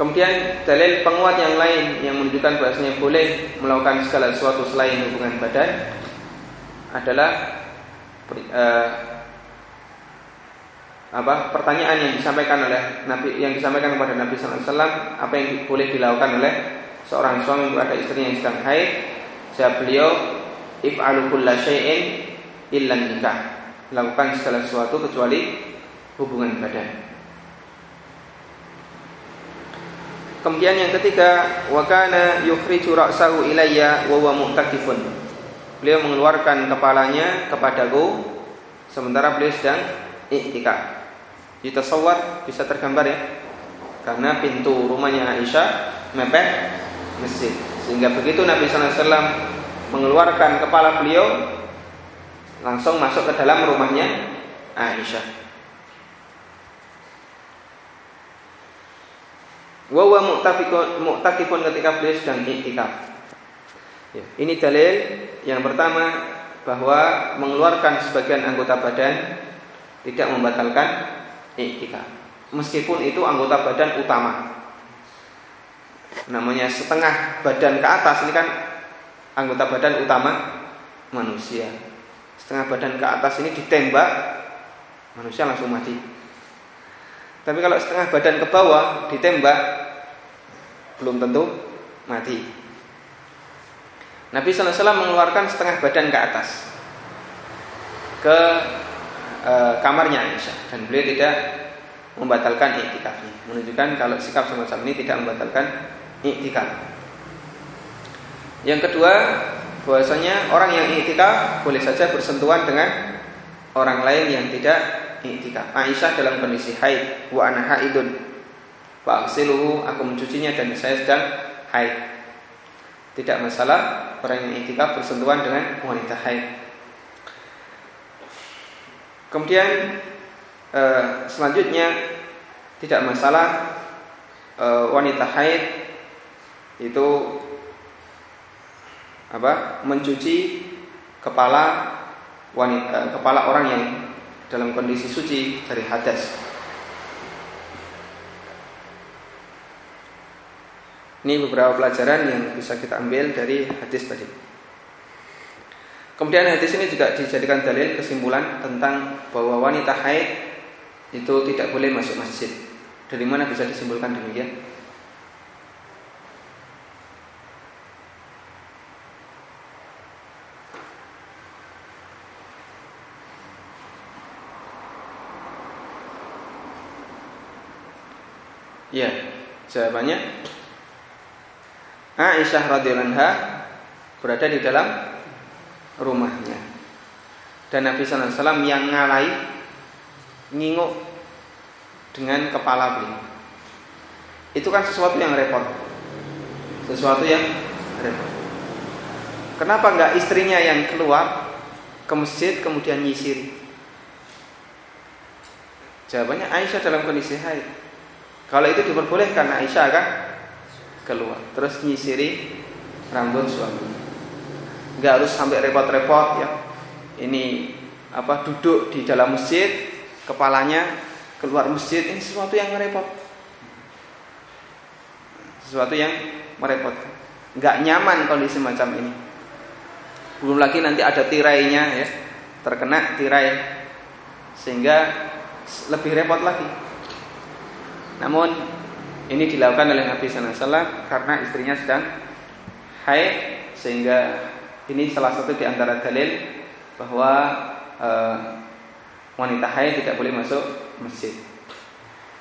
Kemudian dalil penguat yang lain yang menunjukkan bahasanya boleh melakukan segala sesuatu selain hubungan badan adalah uh, apa pertanyaan yang disampaikan oleh Nabi yang disampaikan kepada Nabi Wasallam apa yang boleh dilakukan oleh seorang suami kepada istrinya yang sedang haid. Jawab beliau if'alu kulla syai'in illa nikah. Lakukan segala sesuatu kecuali hubungan badan. Kemudian yang ketiga, wa kana yukhriju ra'sahu ilayya wa huwa mu'takifun. Beliau mengeluarkan kepalanya kepadaku sementara beliau sedang iktikaf. Ditasawwar bisa tergambar ya. Karena pintu rumahnya Aisyah mepet masjid. Sehingga begitu Nabi sallallahu mengeluarkan kepala beliau langsung masuk ke dalam rumahnya Aisyah. Wawa mu'takifun mu'takifun ketika beliau sedang iktikaf. Ya, ini dalil yang pertama bahwa mengeluarkan sebagian anggota badan tidak membatalkan iktikaf. Meskipun itu anggota badan utama. Namanya setengah badan ke atas ini kan anggota badan utama manusia. Setengah badan ke atas ini ditembak manusia langsung mati. Tapi kalau setengah badan ke bawah ditembak belum tentu mati. Nabi Wasallam mengeluarkan setengah badan ke atas ke e, kamarnya Aisyah dan beliau tidak membatalkan iktikafnya. Menunjukkan kalau sikap semacam ini tidak membatalkan iktikaf. Yang kedua, bahwasanya orang yang iktikaf boleh saja bersentuhan dengan orang lain yang tidak iktikaf. Aisyah dalam kondisi haid wa ana haidun aku mencucinya dan saya sedang haid. Tidak masalah orang yang itikaf bersentuhan dengan wanita haid. Kemudian eh, selanjutnya tidak masalah eh, wanita haid itu apa mencuci kepala wanita kepala orang yang dalam kondisi suci dari hadas. Ini beberapa pelajaran yang bisa kita ambil dari hadis tadi. Kemudian hadis ini juga dijadikan dalil kesimpulan tentang bahwa wanita haid itu tidak boleh masuk masjid. Dari mana bisa disimpulkan demikian? Ya, jawabannya Aisyah radhiyallahu anha berada di dalam rumahnya. Dan Nabi sallallahu alaihi wasallam yang ngalai nginguk dengan kepala beliau. Itu kan sesuatu yang repot. Sesuatu yang repot. Kenapa enggak istrinya yang keluar ke masjid kemudian nyisir? Jawabannya Aisyah dalam kondisi haid. Kalau itu diperbolehkan Aisyah kan keluar. Terus nyisiri rambut suami. Nggak harus sampai repot-repot ya. Ini apa duduk di dalam masjid kepalanya keluar masjid ini sesuatu yang merepot sesuatu yang merepot. Nggak nyaman kondisi macam ini. Belum lagi nanti ada tirainya ya. Terkena tirai. Sehingga lebih repot lagi. Namun ini dilakukan oleh Nabi SAW karena istrinya sedang haid sehingga ini salah satu di antara dalil bahwa e, wanita haid tidak boleh masuk masjid.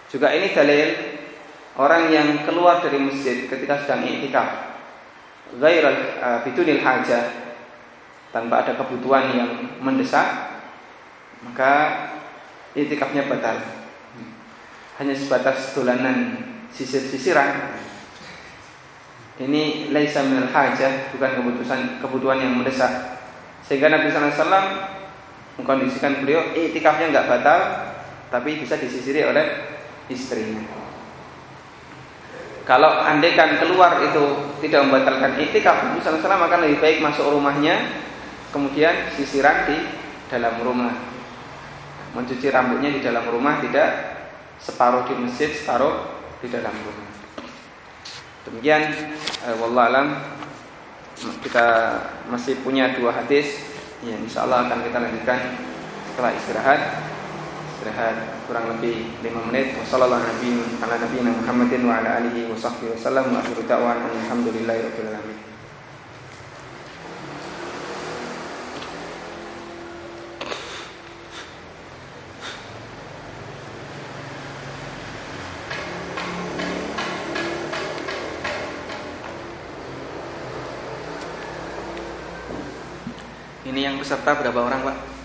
Juga ini dalil orang yang keluar dari masjid ketika sedang iktikaf ghairal uh, bidunil hajah tanpa ada kebutuhan yang mendesak maka iktikafnya batal. Hanya sebatas dolanan sisir-sisiran. Ini laisa minal hajah, bukan kebutuhan kebutuhan yang mendesak. Sehingga Nabi SAW mengkondisikan beliau iktikafnya nggak batal, tapi bisa disisiri oleh istrinya. Kalau andaikan keluar itu tidak membatalkan iktikaf Nabi SAW akan lebih baik masuk rumahnya, kemudian sisiran di dalam rumah, mencuci rambutnya di dalam rumah, tidak separuh di masjid, separuh di dalam rumah. Demikian eh, alam kita masih punya dua hadis yang insya Allah akan kita lanjutkan setelah istirahat. Istirahat kurang lebih 5 menit. Wassalamualaikum warahmatullahi wabarakatuh Muhammadin wa ala alihi wa sahbihi wa akhiru da'wan alhamdulillahi rabbil alamin peserta berapa orang Pak?